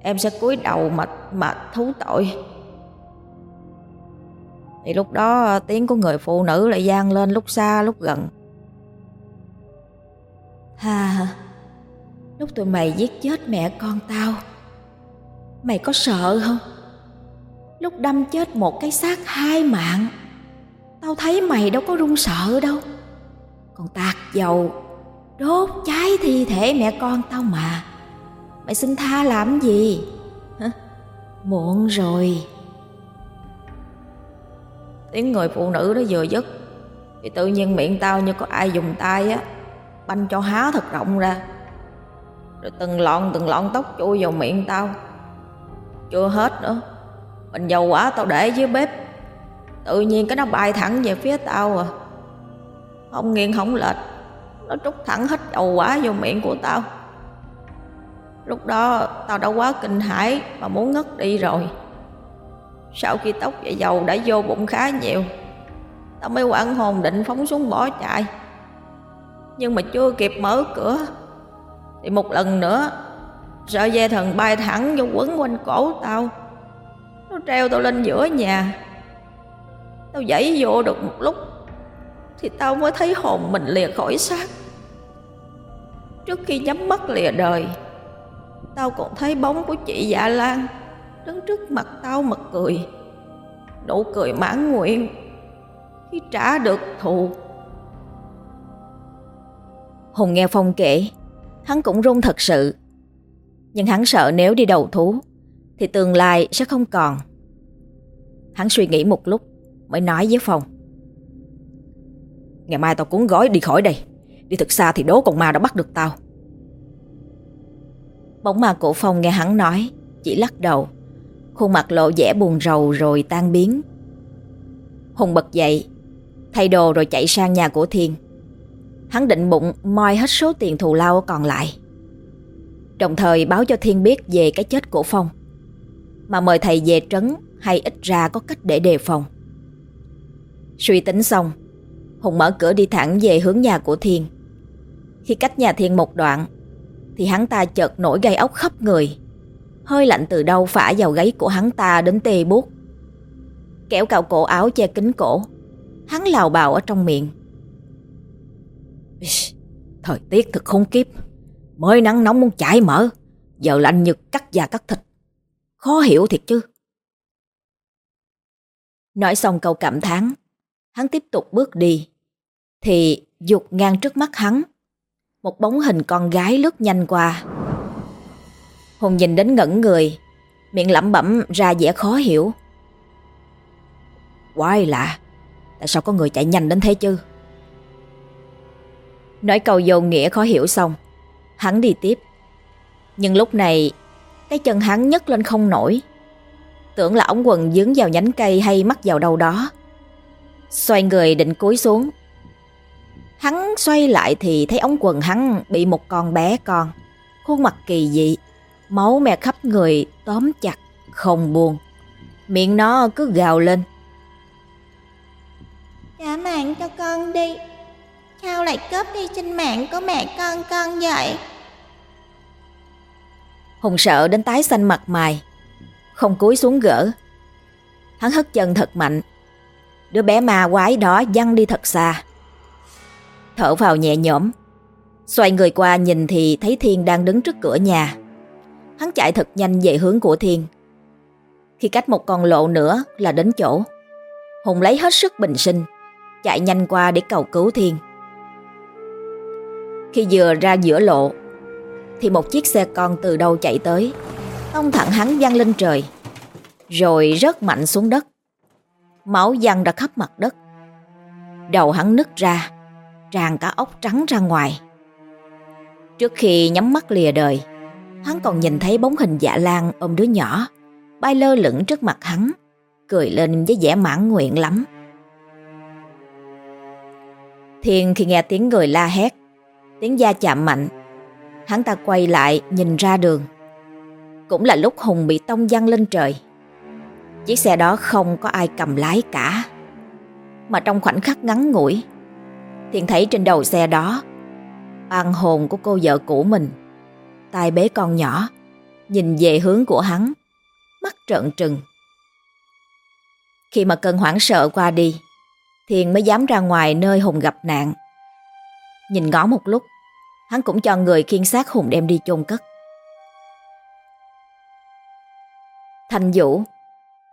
Em sẽ cúi đầu mà mà thú tội. Thì lúc đó ờ, tiếng của người phụ nữ lại gian lên lúc xa, lúc gần. Hà Lúc tụi mày giết chết mẹ con tao, Mày có sợ không? Lúc đâm chết một cái xác hai mạng, Tao thấy mày đâu có run sợ đâu. Còn tạt dầu, Đốt cháy thi thể mẹ con tao mà. Mày xin tha làm gì? Hả? Muộn rồi. Tiếng người phụ nữ đó vừa dứt, Thì tự nhiên miệng tao như có ai dùng tay á, Banh cho há thật rộng ra. Rồi từng lọn từng lọn tóc chui vào miệng tao. Chưa hết nữa, mình dầu quả tao để dưới bếp. Tự nhiên cái nó bay thẳng về phía tao à. Không nghiêng không lệch, Nó trút thẳng hết dầu quả vô miệng của tao. Lúc đó tao đã quá kinh hãi Mà muốn ngất đi rồi. Sau khi tóc và dầu đã vô bụng khá nhiều Tao mới quảng hồn định phóng xuống bỏ chạy. Nhưng mà chưa kịp mở cửa, Thì một lần nữa Sợi dây thần bay thẳng vô quấn quanh cổ tao. Nó treo tao lên giữa nhà. Tao dãy vô được một lúc, Thì tao mới thấy hồn mình lìa khỏi xác. Trước khi nhắm mắt lìa đời, Tao còn thấy bóng của chị Dạ Lan. Đứng trước mặt tao mà cười. Nụ cười mãn nguyện Khi trả được thù. Hùng nghe Phong kể, Hắn cũng run thật sự. Nhưng hắn sợ nếu đi đầu thú, Thì tương lai sẽ không còn. Hắn suy nghĩ một lúc, Mới nói với Phong. Ngày mai tao cuốn gói đi khỏi đây, Đi thật xa thì đố con ma đã bắt được tao. Bóng ma cổ Phong nghe hắn nói, Chỉ lắc đầu. Khuôn mặt lộ vẻ buồn rầu rồi tan biến. Hùng bật dậy Thay đồ rồi chạy sang nhà của Thiên Hắn định bụng moi hết số tiền thù lao còn lại. Đồng thời báo cho Thiên biết về cái chết của Phong. Mà mời thầy về trấn hay ít ra có cách để đề phòng. Suy tính xong Hùng mở cửa đi thẳng về hướng nhà của Thiên. Khi cách nhà Thiên một đoạn, thì hắn ta chợt nổi gai ốc khắp người. Hơi lạnh từ đâu phả vào gáy của hắn ta đến tê buốt. Kéo cạo cổ áo che kính cổ, hắn lào bào ở trong miệng. Thời tiết thật khốn kiếp, mới nắng nóng muốn chảy mỡ, giờ lạnh như cắt da cắt thịt. Khó hiểu thiệt chứ. Nói xong câu cảm thán, hắn tiếp tục bước đi. Thì dục ngang trước mắt hắn, một bóng hình con gái lướt nhanh qua. Hùng nhìn đến ngẩn người, miệng lẩm bẩm ra vẻ khó hiểu. Quái lạ, tại sao có người chạy nhanh đến thế chứ? Nói câu vô nghĩa khó hiểu xong, hắn đi tiếp. Nhưng lúc này, cái chân hắn nhấc lên không nổi. Tưởng là ống quần dướng vào nhánh cây hay mắc vào đâu đó. Xoay người định cúi xuống. Hắn xoay lại thì thấy ống quần hắn bị một con bé con. Khuôn mặt kỳ dị, máu me khắp người tóm chặt, không buồn. Miệng nó cứ gào lên. Trả mạng cho con đi. Sao lại cướp đi sinh mạng của mẹ con con vậy? Hùng sợ đến tái xanh mặt mày Không cúi xuống gỡ Hắn hất chân thật mạnh Đứa bé ma quái đó văng đi thật xa Thở vào nhẹ nhõm Xoay người qua nhìn thì thấy Thiên đang đứng trước cửa nhà Hắn chạy thật nhanh về hướng của Thiên Khi cách một con lộ nữa là đến chỗ Hùng lấy hết sức bình sinh Chạy nhanh qua để cầu cứu Thiên Khi vừa ra giữa lộ thì một chiếc xe con từ đâu chạy tới, tông thẳng hắn văng lên trời, rồi rớt mạnh xuống đất. Máu văng ra khắp mặt đất. Đầu hắn nứt ra, tràn cả ốc trắng ra ngoài. Trước khi nhắm mắt lìa đời, hắn còn nhìn thấy bóng hình dạ lan ôm đứa nhỏ, bay lơ lửng trước mặt hắn, cười lên với vẻ mãn nguyện lắm. Thiên khi nghe tiếng người la hét, tiếng da chạm mạnh, Hắn ta quay lại nhìn ra đường. Cũng là lúc Hùng bị tông văng lên trời. Chiếc xe đó không có ai cầm lái cả Mà trong khoảnh khắc ngắn ngủi Thiện thấy trên đầu xe đó Oan hồn của cô vợ cũ mình tay bế con nhỏ Nhìn về hướng của hắn Mắt trợn trừng Khi mà cơn hoảng sợ qua đi Thiền mới dám ra ngoài nơi Hùng gặp nạn Nhìn ngó một lúc Hắn cũng cho người khiên xác Hùng đem đi chôn cất. Thanh Vũ,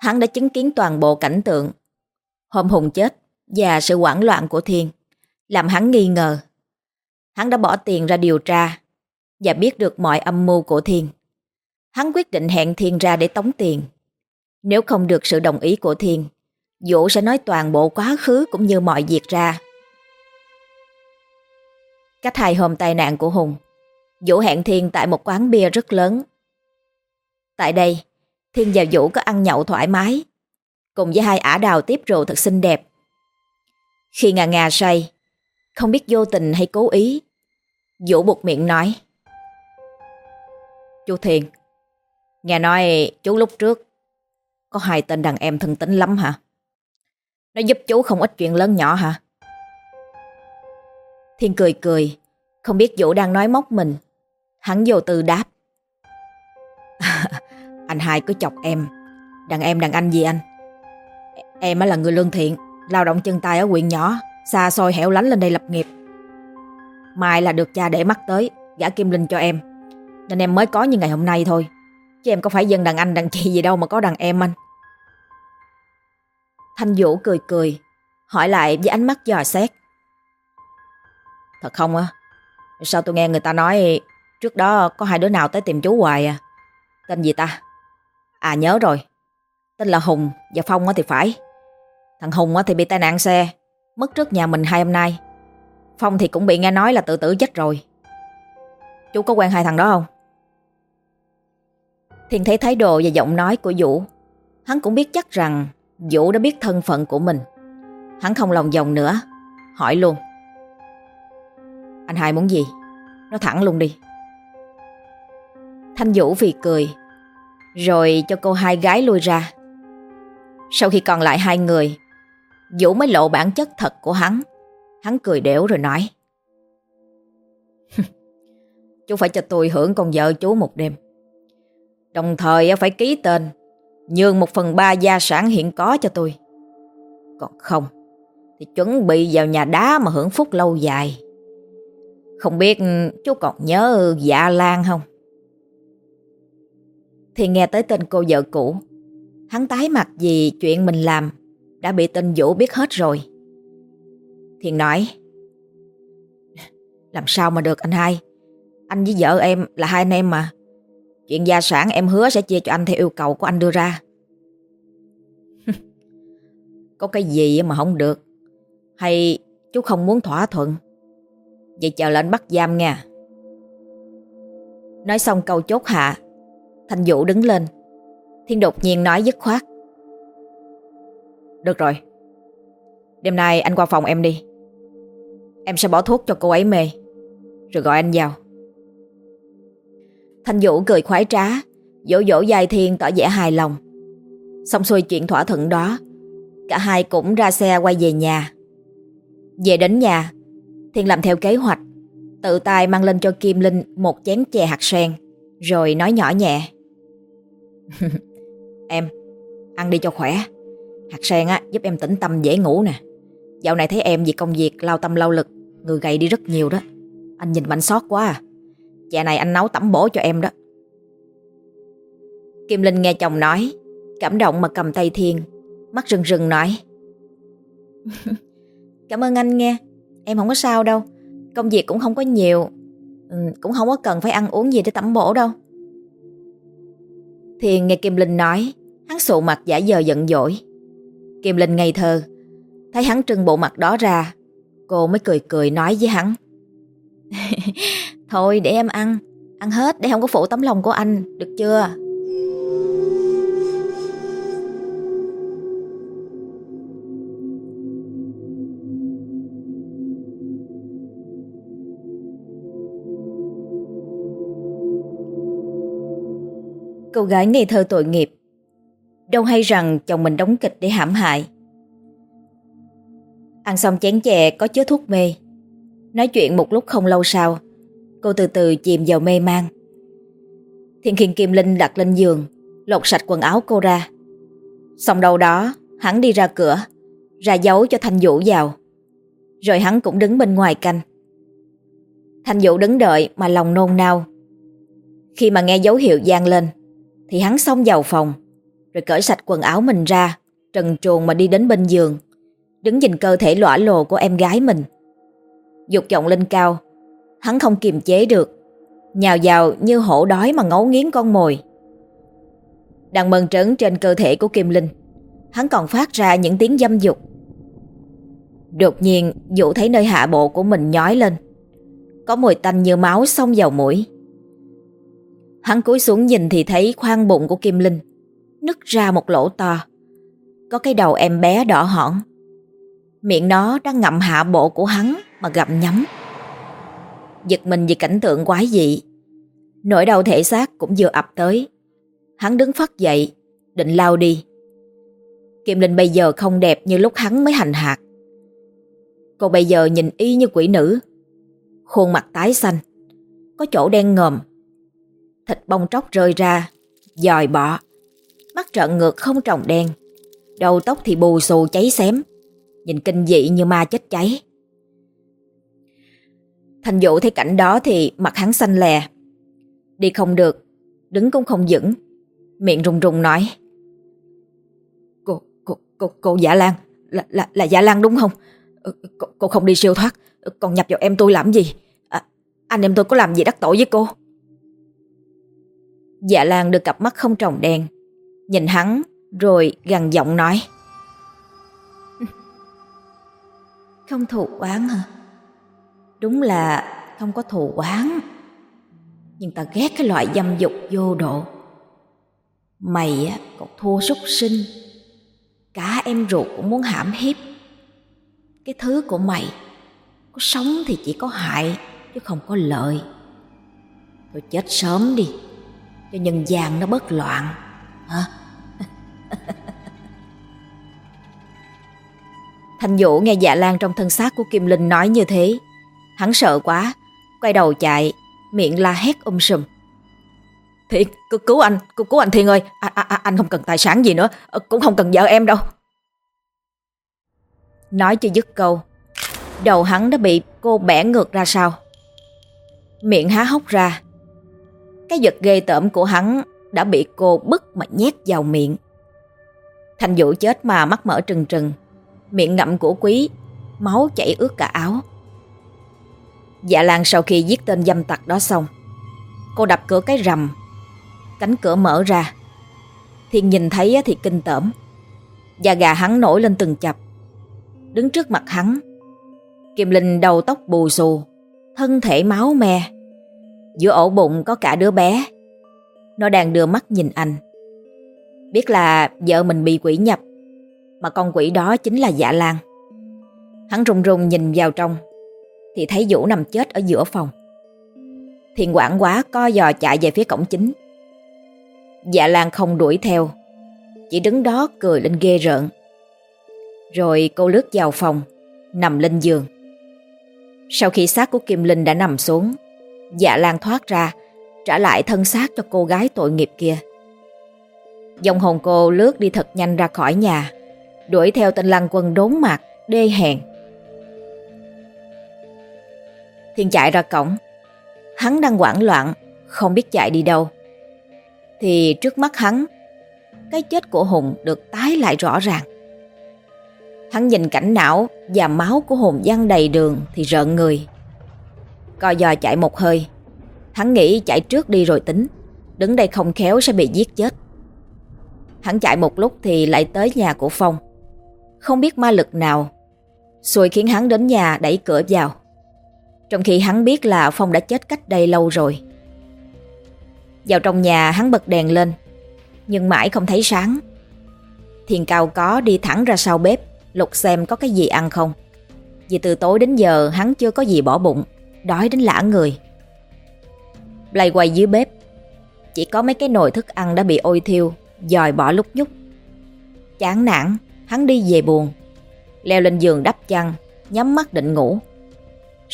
hắn đã chứng kiến toàn bộ cảnh tượng. Hôm Hùng chết và sự hoảng loạn của Thiên làm hắn nghi ngờ. Hắn đã bỏ tiền ra điều tra và biết được mọi âm mưu của Thiên. Hắn quyết định hẹn Thiên ra để tống tiền. Nếu không được sự đồng ý của Thiên, Vũ sẽ nói toàn bộ quá khứ cũng như mọi việc ra Cách hai hôm tai nạn của Hùng, Vũ hẹn Thiên tại một quán bia rất lớn. Tại đây, Thiên và Vũ có ăn nhậu thoải mái, cùng với hai ả đào tiếp rượu thật xinh đẹp. Khi ngà ngà say, không biết vô tình hay cố ý, Vũ buộc miệng nói. Chú Thiên, nghe nói chú lúc trước có hai tên đàn em thân tính lắm hả? Nó giúp chú không ít chuyện lớn nhỏ hả? Thiên cười cười, không biết Vũ đang nói móc mình. Hắn vô tư đáp. anh hai cứ chọc em. Đàn em đàn anh gì anh? Em là người lương thiện, lao động chân tay ở huyện nhỏ, xa xôi hẻo lánh lên đây lập nghiệp. Mai là được cha để mắt tới, gả Kim Linh cho em. Nên em mới có như ngày hôm nay thôi. Chứ em có phải dân đàn anh đàn chị gì đâu mà có đàn em anh. Thanh Vũ cười cười, hỏi lại với ánh mắt dò xét. Thật không á? Sao tôi nghe người ta nói trước đó có hai đứa nào tới tìm chú hoài à? Tên gì ta? À nhớ rồi. Tên là Hùng và Phong thì phải. Thằng Hùng thì bị tai nạn xe, mất trước nhà mình hai hôm nay. Phong thì cũng bị nghe nói là tự tử chết rồi. Chú có quen hai thằng đó không? Thiên thấy thái độ và giọng nói của Vũ. Hắn cũng biết chắc rằng Vũ đã biết thân phận của mình. Hắn không lòng vòng nữa, hỏi luôn. Anh hai muốn gì? Nó thẳng luôn đi. Thanh Vũ vì cười, rồi cho cô hai gái lui ra. Sau khi còn lại hai người, Vũ mới lộ bản chất thật của hắn. Hắn cười đểu rồi nói. chú phải cho tôi hưởng con vợ chú một đêm. Đồng thời phải ký tên, nhường một phần ba gia sản hiện có cho tôi. Còn không, thì chuẩn bị vào nhà đá mà hưởng phúc lâu dài. Không biết ừ, chú còn nhớ dạ Lan không? Thì nghe tới tên cô vợ cũ, hắn tái mặt vì chuyện mình làm đã bị tên Vũ biết hết rồi. Thiền nói, làm sao mà được anh hai? Anh với vợ em là hai anh em mà. Chuyện gia sản em hứa sẽ chia cho anh theo yêu cầu của anh đưa ra. Có cái gì mà không được? Hay chú không muốn thỏa thuận? Vậy chờ lệnh bắt giam nha. Nói xong câu chốt hạ, Thanh Vũ đứng lên. Thiên đột nhiên nói dứt khoát. Được rồi. Đêm nay anh qua phòng em đi. Em sẽ bỏ thuốc cho cô ấy mê. Rồi gọi anh vào. Thanh Vũ cười khoái trá, dỗ dỗ dài thiên tỏ vẻ hài lòng. Xong xuôi chuyện thỏa thuận đó, cả hai cũng ra xe quay về nhà. Về đến nhà, Thiên làm theo kế hoạch, tự tay mang lên cho Kim Linh một chén chè hạt sen, rồi nói nhỏ nhẹ. em, ăn đi cho khỏe. Hạt sen á, giúp em tĩnh tâm dễ ngủ nè. Dạo này thấy em vì công việc lao tâm lao lực, người gầy đi rất nhiều đó. Anh nhìn mạnh sót quá à dạ này anh nấu tẩm bổ cho em đó. Kim Linh nghe chồng nói, cảm động mà cầm tay Thiên, mắt rừng rừng nói. Cảm ơn anh nghe, em không có sao đâu, công việc cũng không có nhiều, ừ, cũng không có cần phải ăn uống gì để tẩm bổ đâu. Thiên nghe Kim Linh nói, hắn sụ mặt giả giờ giận dỗi. Kim Linh ngây thơ, thấy hắn trưng bộ mặt đó ra, cô mới cười cười nói với hắn. Thôi để em ăn, ăn hết để không có phụ tấm lòng của anh, được chưa? Cô gái ngây thơ tội nghiệp. Đâu hay rằng chồng mình đóng kịch để hãm hại. Ăn xong chén chè có chứa thuốc mê. Nói chuyện một lúc không lâu sau Cô từ từ chìm vào mê man. Thiên khiên Kim Linh đặt lên giường Lột sạch quần áo cô ra. Xong đầu đó Hắn đi ra cửa Ra dấu cho Thanh Vũ vào. Rồi hắn cũng đứng bên ngoài canh. Thanh Vũ đứng đợi mà lòng nôn nao. Khi mà nghe dấu hiệu gian lên thì hắn xông vào phòng, rồi cởi sạch quần áo mình ra, trần truồng mà đi đến bên giường, đứng nhìn cơ thể lõa lồ của em gái mình. Dục vọng lên cao, hắn không kiềm chế được, nhào vào như hổ đói mà ngấu nghiến con mồi. Đang mơn trớn trên cơ thể của Kim Linh, hắn còn phát ra những tiếng dâm dục. Đột nhiên, Vũ thấy nơi hạ bộ của mình nhói lên. Có mùi tanh như máu xông vào mũi. Hắn cúi xuống nhìn thì thấy khoang bụng của Kim Linh nứt ra một lỗ to. Có cái đầu em bé đỏ hỏn. Miệng nó đang ngậm hạ bộ của hắn mà gặm nhắm. Giật mình vì cảnh tượng quái dị. Nỗi đau thể xác cũng vừa ập tới. Hắn đứng phát dậy, định lao đi. Kim Linh bây giờ không đẹp như lúc hắn mới hành hạt. Cô bây giờ nhìn y như quỷ nữ. Khuôn mặt tái xanh, có chỗ đen ngòm Thịt bông tróc rơi ra, dòi bọ. Mắt trợn ngược không trồng đen. Đầu tóc thì bù xù cháy xém. Nhìn kinh dị như ma chết cháy. Thành Vũ thấy cảnh đó thì mặt hắn xanh lè. Đi không được, đứng cũng không vững. Miệng rùng rùng nói. Cô, cô, cô, cô Dạ Lan, là, là, là Dạ Lan đúng không? Ừ, cô, cô không đi siêu thoát, còn nhập vào em tôi làm gì? À, anh em tôi có làm gì đắc tội với cô? Dạ Lan được cặp mắt không trồng đen Nhìn hắn rồi gằn giọng nói Không thù oán hả? Đúng là không có thù oán. Nhưng ta ghét cái loại dâm dục vô độ. Mày á, còn thua súc sinh Cả em ruột cũng muốn hãm hiếp. Cái thứ của mày, Có sống thì chỉ có hại, Chứ không có lợi. Thôi chết sớm đi, cho nhân gian nó bất loạn. Hả? Thanh Vũ nghe dạ lan trong thân xác của Kim Linh nói như thế. Hắn sợ quá, quay đầu chạy, miệng la hét um sùm. Thiện, cứu, cứu anh, cứu, cứu anh Thiên ơi, à, à, à, anh không cần tài sản gì nữa, ờ, cũng không cần vợ em đâu. Nói chưa dứt câu, đầu hắn đã bị cô bẻ ngược ra sau. Miệng há hốc ra, cái vật ghê tởm của hắn đã bị cô bức mà nhét vào miệng. Thành Vũ chết mà mắt mở trừng trừng, miệng ngậm của quý, máu chảy ướt cả áo. Dạ Lan sau khi giết tên dâm tặc đó xong, cô đập cửa cái rầm, cánh cửa mở ra. Thiên nhìn thấy thì kinh tởm, da gà hắn nổi lên từng chập. Đứng trước mặt hắn, Kim Linh đầu tóc bù xù, thân thể máu me. Giữa ổ bụng có cả đứa bé. Nó đang đưa mắt nhìn anh. Biết là vợ mình bị quỷ nhập, mà con quỷ đó chính là Dạ Lan. Hắn run run nhìn vào trong, thì thấy Vũ nằm chết ở giữa phòng. Thiền quảng quá co giò chạy về phía cổng chính. Dạ Lan không đuổi theo, chỉ đứng đó cười lên ghê rợn. Rồi cô lướt vào phòng, nằm lên giường. Sau khi xác của Kim Linh đã nằm xuống, dạ lan thoát ra, trả lại thân xác cho cô gái tội nghiệp kia. Dòng hồn cô lướt đi thật nhanh ra khỏi nhà, đuổi theo tên lăng quân đốn mặt, đê hèn. Thiên chạy ra cổng, hắn đang hoảng loạn, không biết chạy đi đâu. Thì trước mắt hắn, cái chết của Hùng được tái lại rõ ràng. Hắn nhìn cảnh não và máu của hùng văng đầy đường thì rợn người. Co giò chạy một hơi. Hắn nghĩ chạy trước đi rồi tính. Đứng đây không khéo sẽ bị giết chết. Hắn chạy một lúc thì lại tới nhà của Phong. Không biết ma lực nào. Xui khiến hắn đến nhà đẩy cửa vào. Trong khi hắn biết là Phong đã chết cách đây lâu rồi. Vào trong nhà, hắn bật đèn lên. Nhưng mãi không thấy sáng. Thiền cao có đi thẳng ra sau bếp, Lục xem có cái gì ăn không Vì từ tối đến giờ, hắn chưa có gì bỏ bụng, Đói đến lã người Lay quay dưới bếp, Chỉ có mấy cái nồi thức ăn đã bị ôi thiêu, Dòi bỏ lúc nhúc Chán nản, Hắn đi về buồn, Leo lên giường đắp chăn, Nhắm mắt định ngủ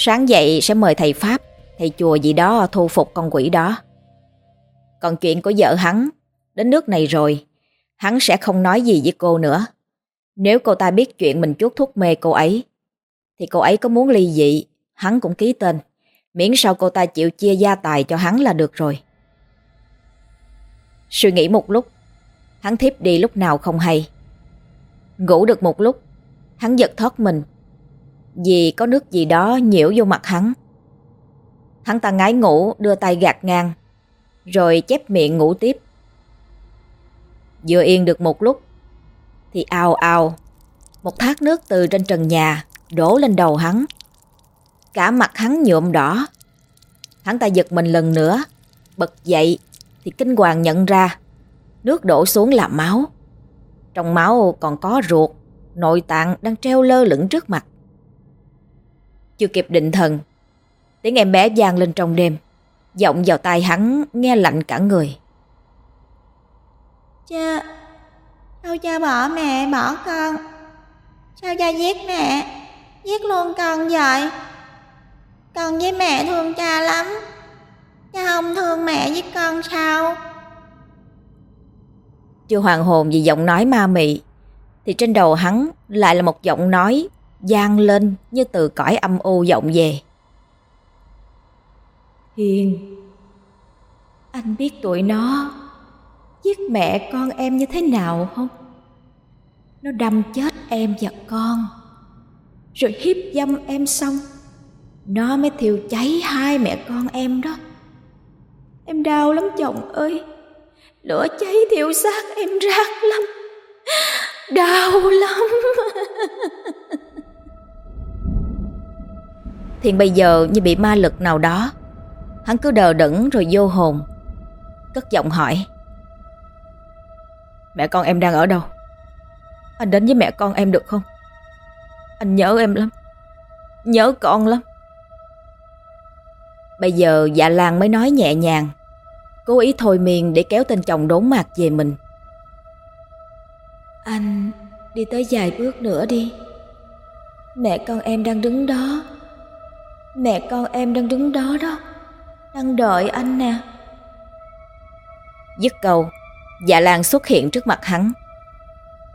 Sáng dậy sẽ mời thầy Pháp Thầy chùa gì đó thu phục con quỷ đó Còn chuyện của vợ hắn Đến nước này rồi Hắn sẽ không nói gì với cô nữa nếu cô ta biết chuyện mình chuốt thuốc mê cô ấy, thì cô ấy có muốn ly dị, hắn cũng ký tên. Miễn sao cô ta chịu chia gia tài cho hắn là được rồi. Suy nghĩ một lúc, hắn thiếp đi lúc nào không hay. Ngủ được một lúc, hắn giật thoát mình. Vì có nước gì đó nhiễu vô mặt hắn. Hắn ta ngái ngủ đưa tay gạt ngang, rồi chép miệng ngủ tiếp. Vừa yên được một lúc, thì ao ao, một thác nước từ trên trần nhà đổ lên đầu hắn. Cả mặt hắn nhuộm đỏ. Hắn ta giật mình lần nữa, bật dậy thì kinh hoàng nhận ra nước đổ xuống là máu. Trong máu còn có ruột, nội tạng đang treo lơ lửng trước mặt. Chưa kịp định thần, tiếng em bé vang lên trong đêm, giọng vào tai hắn nghe lạnh cả người. Cha, Sao cha bỏ mẹ bỏ con? Sao cha giết mẹ Giết luôn con vậy? Con với mẹ thương cha lắm. Cha không thương mẹ với con sao? Chưa hoàng hồn vì giọng nói ma mị Thì trên đầu hắn lại là một giọng nói gian lên như từ cõi âm u vọng về. Hiền, Anh biết tụi nó Giết mẹ con em như thế nào không? Nó đâm chết em và con, Rồi hiếp dâm em xong, Nó mới thiêu cháy hai mẹ con em đó. Em đau lắm chồng ơi, Lửa cháy thiêu xác em rác lắm, Đau lắm. Thiện bây giờ như bị ma lực nào đó. Hắn cứ đờ đẫn rồi vô hồn. Cất giọng hỏi. Mẹ con em đang ở đâu? Anh đến với mẹ con em được không? Anh nhớ em lắm. Nhớ con lắm. Bây giờ dạ Lan mới nói nhẹ nhàng. Cố ý thôi miên để kéo tên chồng đốn mặt về mình. Anh đi tới vài bước nữa đi. Mẹ con em đang đứng đó Mẹ con em đang đứng đó đó. Đang đợi anh nè. Dứt câu Dạ Lan xuất hiện trước mặt hắn.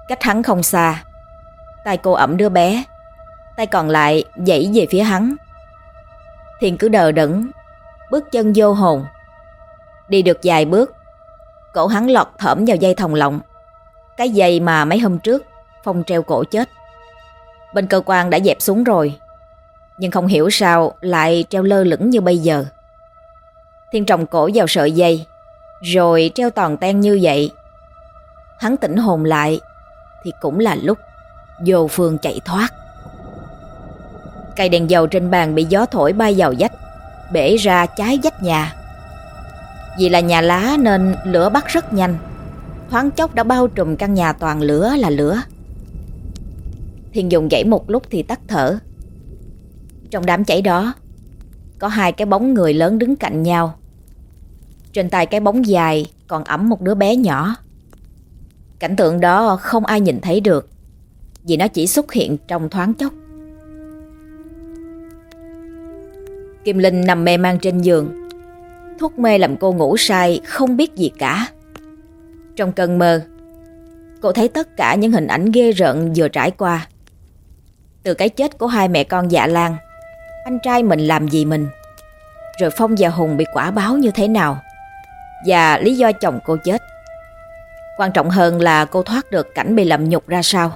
Cách hắn không xa, Tay cô ẩm đứa bé, Tay còn lại dãy về phía hắn. Thiền cứ đờ đẫn, Bước chân vô hồn. Đi được vài bước, Cổ hắn lọt thởm vào dây thòng lọng, Cái dây mà mấy hôm trước Phong treo cổ chết. Bên cơ quan đã dẹp xuống rồi. Nhưng không hiểu sao lại treo lơ lửng như bây giờ. Thiên trồng cổ vào sợi dây, Rồi treo toàn ten như vậy. Hắn tỉnh hồn lại, Thì cũng là lúc Vô phương chạy thoát. Cây đèn dầu trên bàn bị gió thổi bay vào dách Bể ra cháy dách nhà. Vì là nhà lá nên lửa bắt rất nhanh. Thoáng chốc đã bao trùm căn nhà toàn lửa là lửa. Thiên dùng dãy một lúc thì tắt thở. Trong đám cháy đó. Có hai cái bóng người lớn đứng cạnh nhau. Trên tay cái bóng dài còn ẩm một đứa bé nhỏ. Cảnh tượng đó không ai nhìn thấy được, Vì nó chỉ xuất hiện trong thoáng chốc. Kim Linh nằm mê man trên giường. Thuốc mê làm cô ngủ say, Không biết gì cả. Trong cơn mơ, Cô thấy tất cả những hình ảnh ghê rợn vừa trải qua. Từ cái chết của hai mẹ con dạ lan anh trai mình làm gì mình Rồi Phong và Hùng bị quả báo như thế nào Và lý do chồng cô chết Quan trọng hơn là cô thoát được cảnh bị lầm nhục ra sao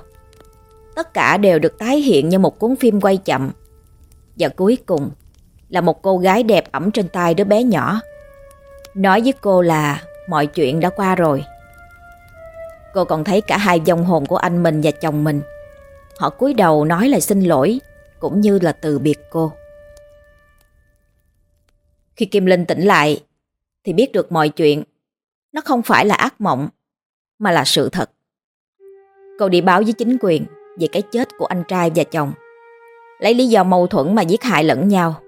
Tất cả đều được tái hiện như một cuốn phim quay chậm Và cuối cùng là một cô gái đẹp ẩm trên tay đứa bé nhỏ. Nói với cô là mọi chuyện đã qua rồi. Cô còn thấy cả hai dòng hồn của anh mình và chồng mình. Họ cúi đầu nói lời xin lỗi cũng như là từ biệt cô. Khi Kim Linh tỉnh lại thì biết được mọi chuyện. Nó không phải là ác mộng mà là sự thật. Cô đi báo với chính quyền về cái chết của anh trai và chồng. Lấy lý do mâu thuẫn mà giết hại lẫn nhau.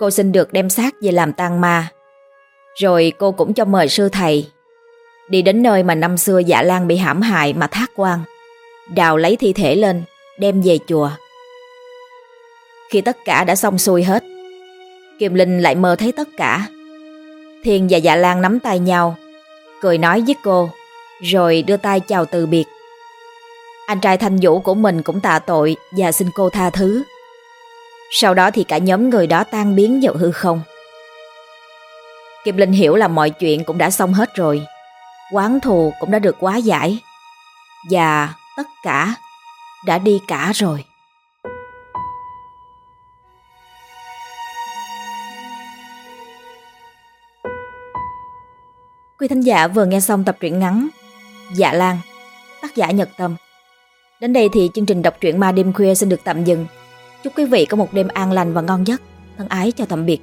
Cô xin được đem xác về làm tang ma. Rồi cô cũng cho mời sư thầy đi đến nơi mà năm xưa dạ lan bị hãm hại mà thác quan. Đào lấy thi thể lên, đem về chùa. Khi tất cả đã xong xuôi hết, Kim Linh lại mơ thấy tất cả. Thiên và dạ lan nắm tay nhau, cười nói với cô, rồi đưa tay chào từ biệt. Anh trai thanh vũ của mình cũng tạ tội và xin cô tha thứ. Sau đó thì cả nhóm người đó tan biến vào hư không. Kim Linh hiểu là mọi chuyện cũng đã xong hết rồi. Quán thù cũng đã được quá giải. Và tất cả đã đi cả rồi. Quý thính giả vừa nghe xong tập truyện ngắn Dạ Lan, tác giả Nhật Tâm. Đến đây thì chương trình đọc truyện ma đêm khuya xin được tạm dừng. Chúc quý vị có một đêm an lành và ngon giấc. Thân ái chào tạm biệt.